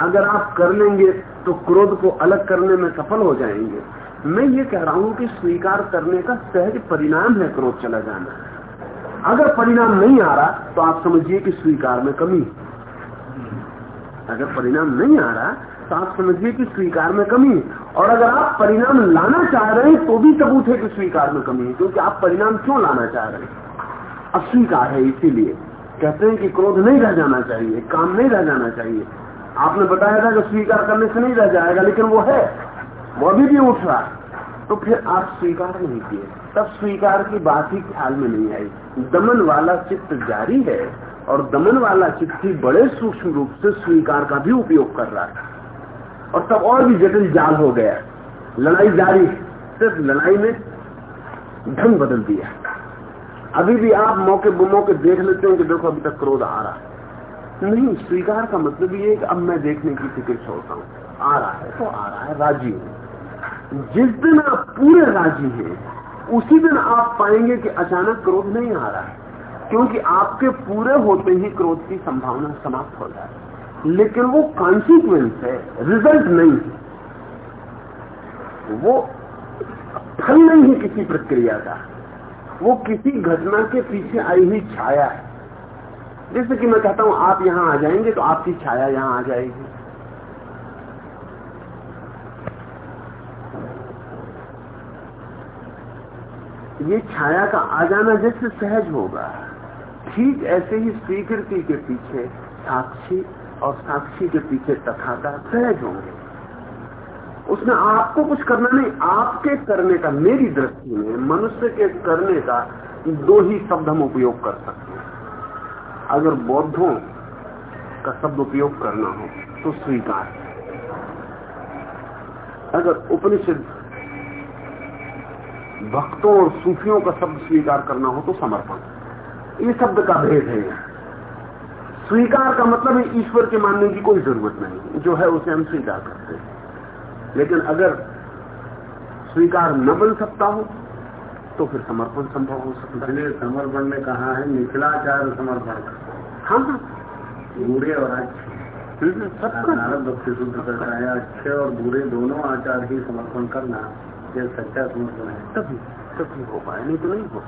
अगर आप कर लेंगे तो क्रोध को अलग करने में सफल हो जाएँगे। मैं ये कह रहा हूँ कि स्वीकार करने का सहज परिणाम है क्रोध चला जाना। अगर परिणाम नहीं आ रहा तो आप समझिए कि स्वीकार में कमी अगर परिणाम नहीं आ रहा तो आप समझिए कि स्वीकार में कमी और अगर आप परिणाम लाना चाह रहे हैं तो भी सबूत है कि स्वीकार में कमी है, क्योंकि आप परिणाम क्यों लाना चाह रहे हैं? अस्वीकार है इसीलिए। कहते हैं कि क्रोध नहीं रह जाना चाहिए, काम नहीं रह जाना चाहिए। आपने बताया था कि स्वीकार करने से नहीं रह जाएगा, लेकिन वो है। वो अभी भी उठ रहा तो फिर आप स्वीकार नहीं किए। तब स्वीकार की बात ही ख्याल में नहीं आई। दमन वाला चित्त जारी है और दमन वाला चित्त ही बड़े सूक्ष्म रूप से स्वीकार का भी उपयोग कर रहा है। और तब और भी जटिल जाल हो गया लड़ाई जारी सिर्फ़ लड़ाई में ढंग बदल दिया अभी भी आप मौके मौके देख लेते हैं कि देखो अभी तक क्रोध आ रहा है। नहीं, स्वीकार का मतलब ये है कि अब मैं देखने की फ़िक्र छोड़ता हूँ। आ रहा है तो आ रहा है, राज़ी हूँ। जिस दिन आप पूरे राज़ी हैं, उसी दिन आप पाएँगे कि अचानक क्रोध नहीं आ रहा है, क्योंकि आपके पूरे होते ही क्रोध की संभावना समाप्त हो जाए लेकिन वो कॉन्सिक्वेंस है रिज़ल्ट नहीं है। वो फल नहीं है किसी प्रक्रिया का। वो किसी घटना के पीछे आई हुई छाया है। जैसे कि मैं कहता हूँ, आप यहाँ आ जाएँगे तो आपकी छाया यहाँ आ जाएगी। ये छाया का आ जाना जैसे सहज होगा। ठीक ऐसे ही स्वीकृति के पीछे साक्षी और साक्षी के पीछे तथाता सहज होंगे। उसमें आपको कुछ करना नहीं, आपके करने का, मेरी दृष्टि में मनुष्य के करने का दो ही शब्द हम उपयोग कर सकते हैं। अगर बौद्धों का शब्द उपयोग करना हो तो स्वीकार। अगर उपनिषद भक्तों और सूफियों का शब्द स्वीकार करना हो तो समर्पण। ये शब्द का भेद है स्वीकार का मतलब है ईश्वर के मानने की कोई ज़रूरत नहीं। जो है उसे हम स्वीकार करते हैं। लेकिन अगर स्वीकार न बन सकता हो तो फिर समर्पण संभव हो सकता है। समर्पण ने कहा है निखिलाचार समर्पण हाँ। हाँ बुरे और अच्छे। सबका नारद भक्ति शुद्ध करता है अच्छे और बुरे दोनों आचार ही समर्पण करना। ये सच्चा समर्पण है। तभी तभी हो पाए नहीं तो नहीं हो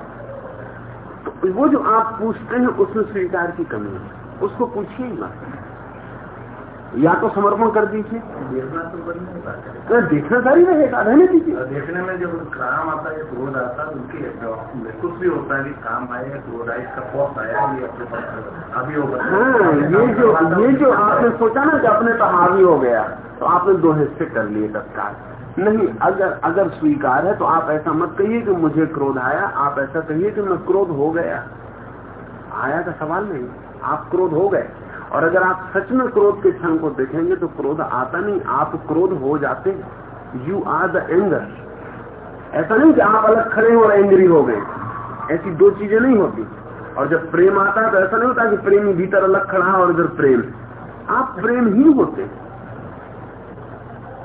तो वो जो आप पूछते हैं उसमें स्वीकार की कमी है। उसको पूछिए ही मत। या तो समर्पण कर दीजिए। देखना तो बनने बात है तो देखना सारी रहेगा रहने दीजिए। देखने में जब काम आता है क्रोध आता है उनकी कुछ भी होता है कि काम आए क्रोध आए इसका कॉस्ट आया ये अपने पास अभी होगा हाँ ये जो ये जो आपने सोचा ना कि अपने पर हावी हो गया तो आपने दो हिस्से कर लिए तत्काल। नहीं, अगर अगर स्वीकार है तो आप ऐसा मत कहिए कि मुझे क्रोध आया, आप ऐसा कहिए कि मैं क्रोध हो गया। आया का सवाल नहीं, आप क्रोध हो गए। और अगर आप सच में क्रोध के क्षण को देखेंगे तो क्रोध आता नहीं, आप क्रोध हो जाते यू आर द एंगर ऐसा नहीं कि आप अलग खड़े हो और एंग्री हो गए। ऐसी दो चीज़ें नहीं होती। और जब प्रेम आता है तो ऐसा नहीं होता कि प्रेमी भीतर अलग खड़ा है और इधर प्रेम। आप प्रेम ही होते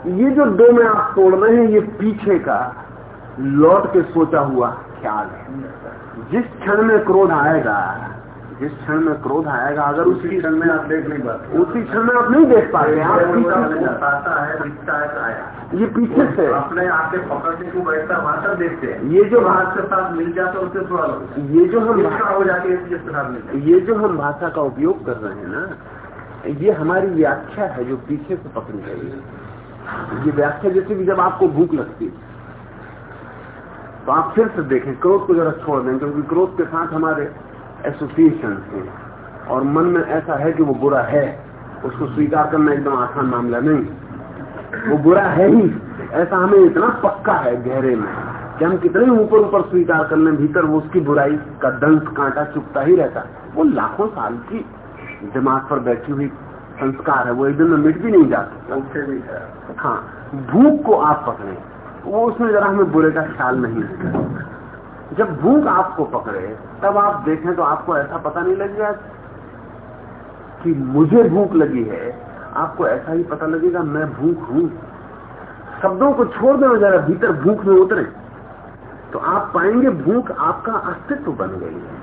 ये जो दो में आप तोड़ रहे हैं ये पीछे का लौट के सोचा हुआ ख्याल है। जिस क्षण में क्रोध आएगा जिस क्षण में क्रोध आएगा अगर उसी क्षण में आप देख नहीं पाते। उसी क्षण में आप नहीं देख पाते आप है है तो ये पीछे से। अपने आके पकड़ने को बैठता भाषा देखते हैं। ये जो भाषा के साथ मिल जाता है उससे थोड़ा ये जो हम भाषा हो जाती है जिसके साथ मिलता ये जो हम भाषा का उपयोग कर रहे हैं ना ये हमारी व्याख्या है जो पीछे से पकड़ी गई है। ये व्याख्या जैसे कि जब आपको भूख लगती है तो आप फिर से देखें, क्रोध को जरा छोड़ दें, क्योंकि क्रोध के साथ हमारे एसोसिएशन हैं, और मन में ऐसा है कि वो बुरा है, उसको स्वीकार करना एकदम आसान मामला नहीं। वो बुरा है ही, ऐसा हमें इतना पक्का है गहरे में, कि हम कितने ऊपर ऊपर स्वीकार कर भीतर वो उसकी बुराई का दंश कांटा चुपता ही रहता। वो लाखों साल की दिमाग पर बैठी हुई संस्कार है वो एक दिन में मिट भी नहीं जा सकता उससे भी हाँ। भूख को आप पकड़े। वो उसमें जरा हमें बुरे का ख्याल नहीं है। जब भूख आपको पकड़े तब आप देखें तो आपको ऐसा पता नहीं लगेगा कि मुझे भूख लगी है। आपको ऐसा ही पता लगेगा मैं भूख हूँ। शब्दों को छोड़ दें जरा भीतर भूख में उतरे। तो आप पाएँगे भूख आपका अस्तित्व बन गई है।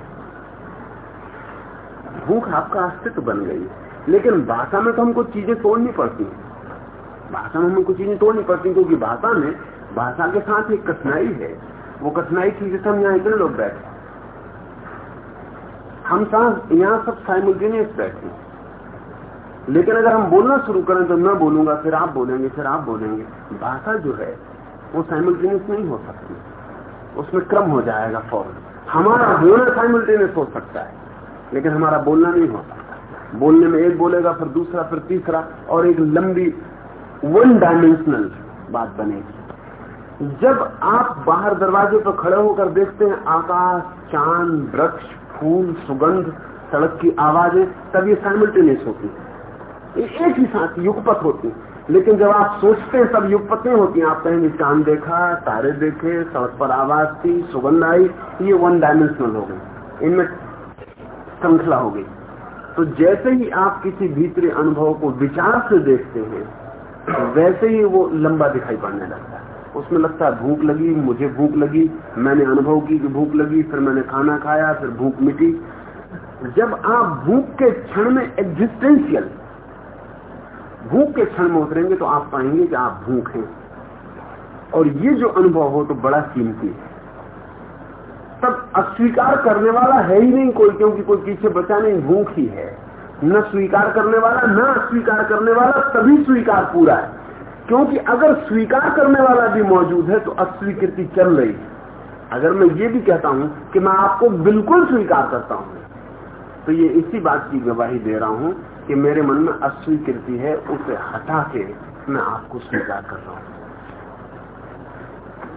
भूख आपका अस्तित्व बन गई लेकिन भाषा में तो हमको चीज़ें तोड़नी पड़ती है। भाषा में हमको चीज़ें तोड़नी पड़ती क्योंकि भाषा में भाषा के साथ एक कठिनाई है। वो कठिनाई हम यहाँ इतने लोग बैठे हम साथ यहाँ सब साइमल्टेनियस बैठे लेकिन अगर हम बोलना शुरू करें तो मैं बोलूँगा, फिर आप बोलेंगे, फिर आप बोलेंगे। भाषा जो है, वो साइमल्टेनियस नहीं हो सकती। उसमें क्रम हो जाएगा फ़ौरन। हमारा होना साइमल्टेनियस हो सकता है, लेकिन हमारा बोलना नहीं हो सकता बोलने में एक बोलेगा, फिर दूसरा, फिर तीसरा, और एक लंबी वन डायमेंशनल बात बनेगी। जब आप बाहर दरवाजे पर खड़े होकर देखते हैं, आकाश, चाँद, वृक्ष, फूल, सुगंध, सड़क की आवाज़ें, तब ये साइमल्टेनियस होती है। एक ही साथ युगपत होती है। लेकिन जब आप सोचते हैं सब युगपत नहीं होती आप कहेंगे, चाँद देखा, तारे देखे, सड़क पर आवाज़ थी, सुगंध आई। ये वन डायमेंशनल हो गई। इनमें श्रृंखला हो गई। तो जैसे ही आप किसी भीतरी अनुभव को विचार से देखते हैं वैसे ही वो लंबा दिखाई पड़ने लगता है। उसमें लगता है भूख लगी, मुझे भूख लगी, मैंने अनुभव की कि भूख लगी, फिर मैंने खाना खाया, फिर भूख मिटी। जब आप भूख के क्षण में एग्जिस्टेंशियल भूख के क्षण में उतरेंगे तो आप पाएँगे कि आप भूख हैं। और ये जो अनुभव हो तो बड़ा कीमती है। तब अस्वीकार करने वाला है ही नहीं कोई, क्योंकि कोई पीछे बचा नहीं, भूख ही है। न स्वीकार करने वाला, न अस्वीकार करने वाला, तभी स्वीकार पूरा है। क्योंकि अगर स्वीकार करने वाला भी मौजूद है तो अस्वीकृति चल रही है। अगर मैं ये भी कहता हूँ कि मैं आपको बिल्कुल स्वीकार करता हूँ तो ये इसी बात की गवाही दे रहा हूँ कि मेरे मन में अस्वीकृति है, उसे हटा के मैं आपको स्वीकार कर रहा हूँ।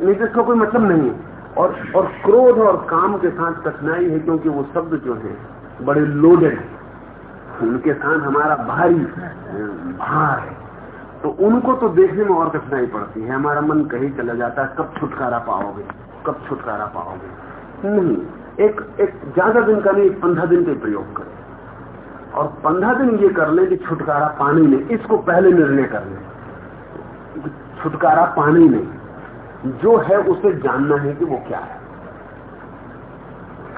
नहीं तो इसका कोई मतलब नहीं और और क्रोध और काम के साथ कठिनाई है, क्योंकि वो शब्द जो है, बड़े लोडेड उनके साथ हमारा भारी, भार है। तो उनको तो देखने में और कठिनाई पड़ती है। हमारा मन कहीं चला जाता है, कब छुटकारा पाओगे? कब छुटकारा पाओगे? नहीं। एक एक ज़्यादा दिन का नहीं पंद्रह दिन के प्रयोग करें। और पंद्रह दिन ये कर ले कि छुटकारा पानी में इसको पहले निर्णय कर ले। छुटकारा पानी में जो है उसे जानना है कि वो क्या है।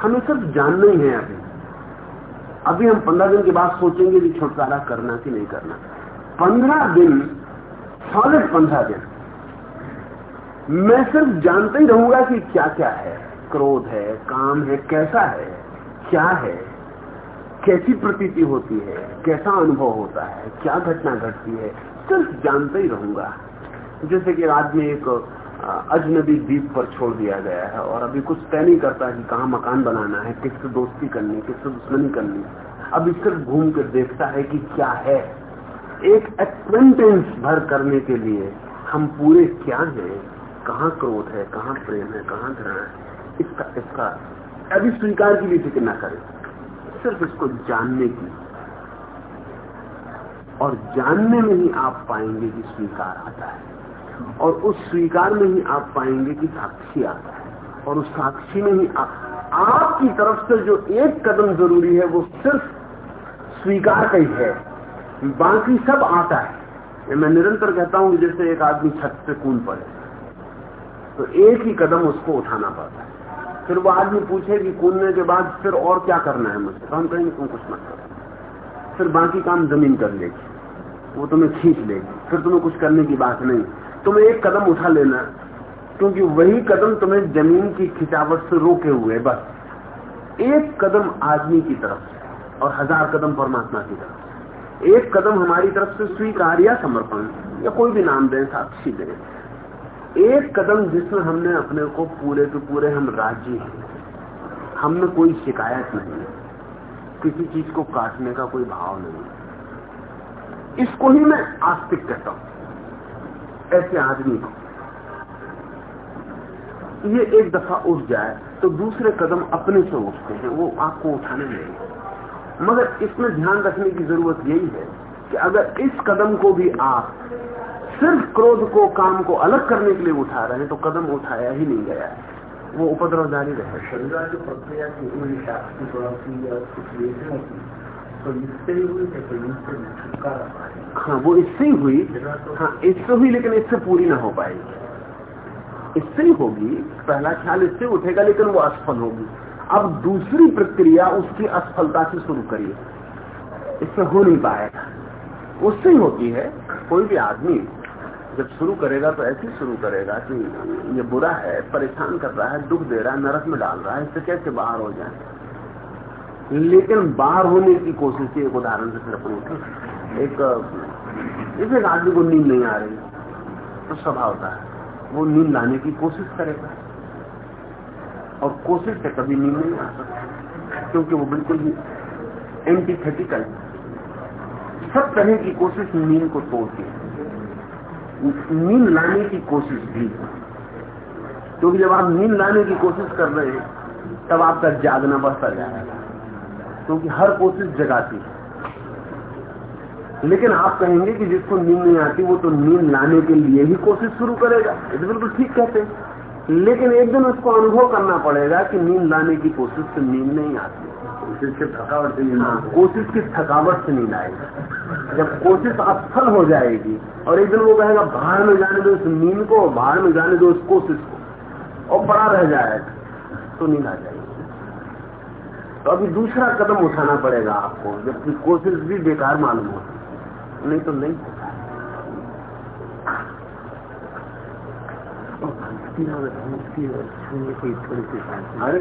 हमें सिर्फ़ जानना ही है अभी। अभी हम पंद्रह दिन के बाद सोचेंगे कि छुटकारा करना कि नहीं करना। पंद्रह दिन सॉलिड पंद्रह दिन। मैं सिर्फ़ जानते ही रहूँगा कि क्या क्या है। क्रोध है, काम है, कैसा है, क्या है, कैसी प्रतीति होती है, कैसा अनुभव होता है, क्या घटना घटती है, सिर्फ़ जानते ही रहूँगा। जैसे कि आदमी एक अजनबी द्वीप पर छोड़ दिया गया है और अभी कुछ तय नहीं करता कि कहाँ मकान बनाना है किससे दोस्ती करनी किससे दुश्मनी करनी अभी सिर्फ़ घूम कर देखता है कि क्या है। एक एक्वेंटेंस भर करने के लिए हम पूरे क्या हैं, कहाँ क्रोध है, कहाँ प्रेम है, कहाँ घृणा है, इसका इसका अभी स्वीकार की भी फ़िक्र न करें। सिर्फ़ इसको जानने की। और जानने में ही आप पाएँगे कि स्वीकार आता है। और उस स्वीकार में ही आप पाएँगे कि साक्षी आता है। और उस साक्षी में ही आप, आपकी तरफ़ से जो एक कदम ज़रूरी है, वो सिर्फ़ स्वीकार का ही है। बाकी सब आता है। मैं निरंतर कहता हूँ जैसे एक आदमी छत से कूद पड़े तो एक ही कदम उसको उठाना पड़ता है। फिर वो आदमी पूछे कि कूदने के बाद फिर और क्या करना है मुझसे? तो हम कहेंगे, तुम कुछ मत करो। फिर बाकी काम ज़मीन कर लेगी। वो तुम्हें खींच लेगी। फिर तुम्हें कुछ करने की बात नहीं। तुम्हें एक कदम उठा लेना, क्योंकि वही कदम तुम्हें ज़मीन की खिंचावट से रोके हुए बस। एक कदम आदमी की तरफ़ और हज़ार कदम परमात्मा की तरफ़ एक कदम हमारी तरफ़ से स्वीकार या समर्पण, या कोई भी नाम दें, साक्षी दें। एक कदम जिसमें हमने अपने को पूरे के पूरे हम राज़ी हैं। हमने कोई शिकायत नहीं किसी चीज़ को काटने का कोई भाव नहीं इसको ही मैं आस्तिक कहता हूँ। ऐसे आदमी को ये एक दफ़ा उठ जाए तो दूसरे कदम अपने से उठते हैं, वो आपको उठाने नहीं। मगर इसमें ध्यान रखने की ज़रूरत यही है कि अगर इस कदम को भी आप सिर्फ़ क्रोध को, काम को अलग करने के लिए उठा रहे हैं तो कदम उठाया ही नहीं गया वो उपद्रव जारी रहे। प्रक्रिया तो इससे ही हुई इससे छुटकारा हाँ वो इससे ही हुई। हाँ इससे हुई, लेकिन इससे पूरी ना हो पाएगी इससे ही होगी। पहला ख्याल इससे उठेगा, लेकिन वो असफल होगी। अब दूसरी प्रक्रिया उसकी असफलता से शुरू करिए। इससे हो नहीं पाएगा। उससे ही होती है, कोई भी आदमी जब शुरू करेगा तो ऐसे शुरू करेगा कि ये बुरा है, परेशान कर रहा है, दुख दे रहा है, नरक में डाल रहा है, इससे कैसे बाहर हो जाए? लेकिन बाहर होने की कोशिश एक उदाहरण से अपन उठे एक जैसे आदमी को नींद नहीं आ रही तो स्वभाव होता है। वो नींद लाने की कोशिश करेगा। और कोशिश से कभी नींद नहीं आ सकती, क्योंकि वो बिल्कुल ही। एंटीथेटिकल सब तरह की कोशिश नींद को तोड़ती है। नींद लाने की कोशिश भी। क्योंकि जब आप नींद लाने की कोशिश कर रहे हैं, तब आपका जागना बढ़ता जाएगा क्योंकि हर कोशिश जगाती है। लेकिन आप कहेंगे कि जिसको नींद नहीं आती वो तो नींद लाने के लिए ही कोशिश शुरू करेगा। ये तो बिल्कुल ठीक कहते हैं। लेकिन एक दिन उसको अनुभव करना पड़ेगा कि नींद लाने की कोशिश से नींद नहीं आती। कोशिश की थकावट से हाँ कोशिश की थकावट से नींद आएगी। जब कोशिश असफल हो जाएगी और एक दिन वो कहेगा बाहर में जाने दो इस नींद को बाहर में जाने दो इस कोशिश को। और बड़ा रह जाएगा तो नींद आ जाएगी। तो अभी दूसरा कदम उठाना पड़ेगा आपको, जबकि कोशिश भी बेकार मालूम हो। नहीं तो नहीं होता अरे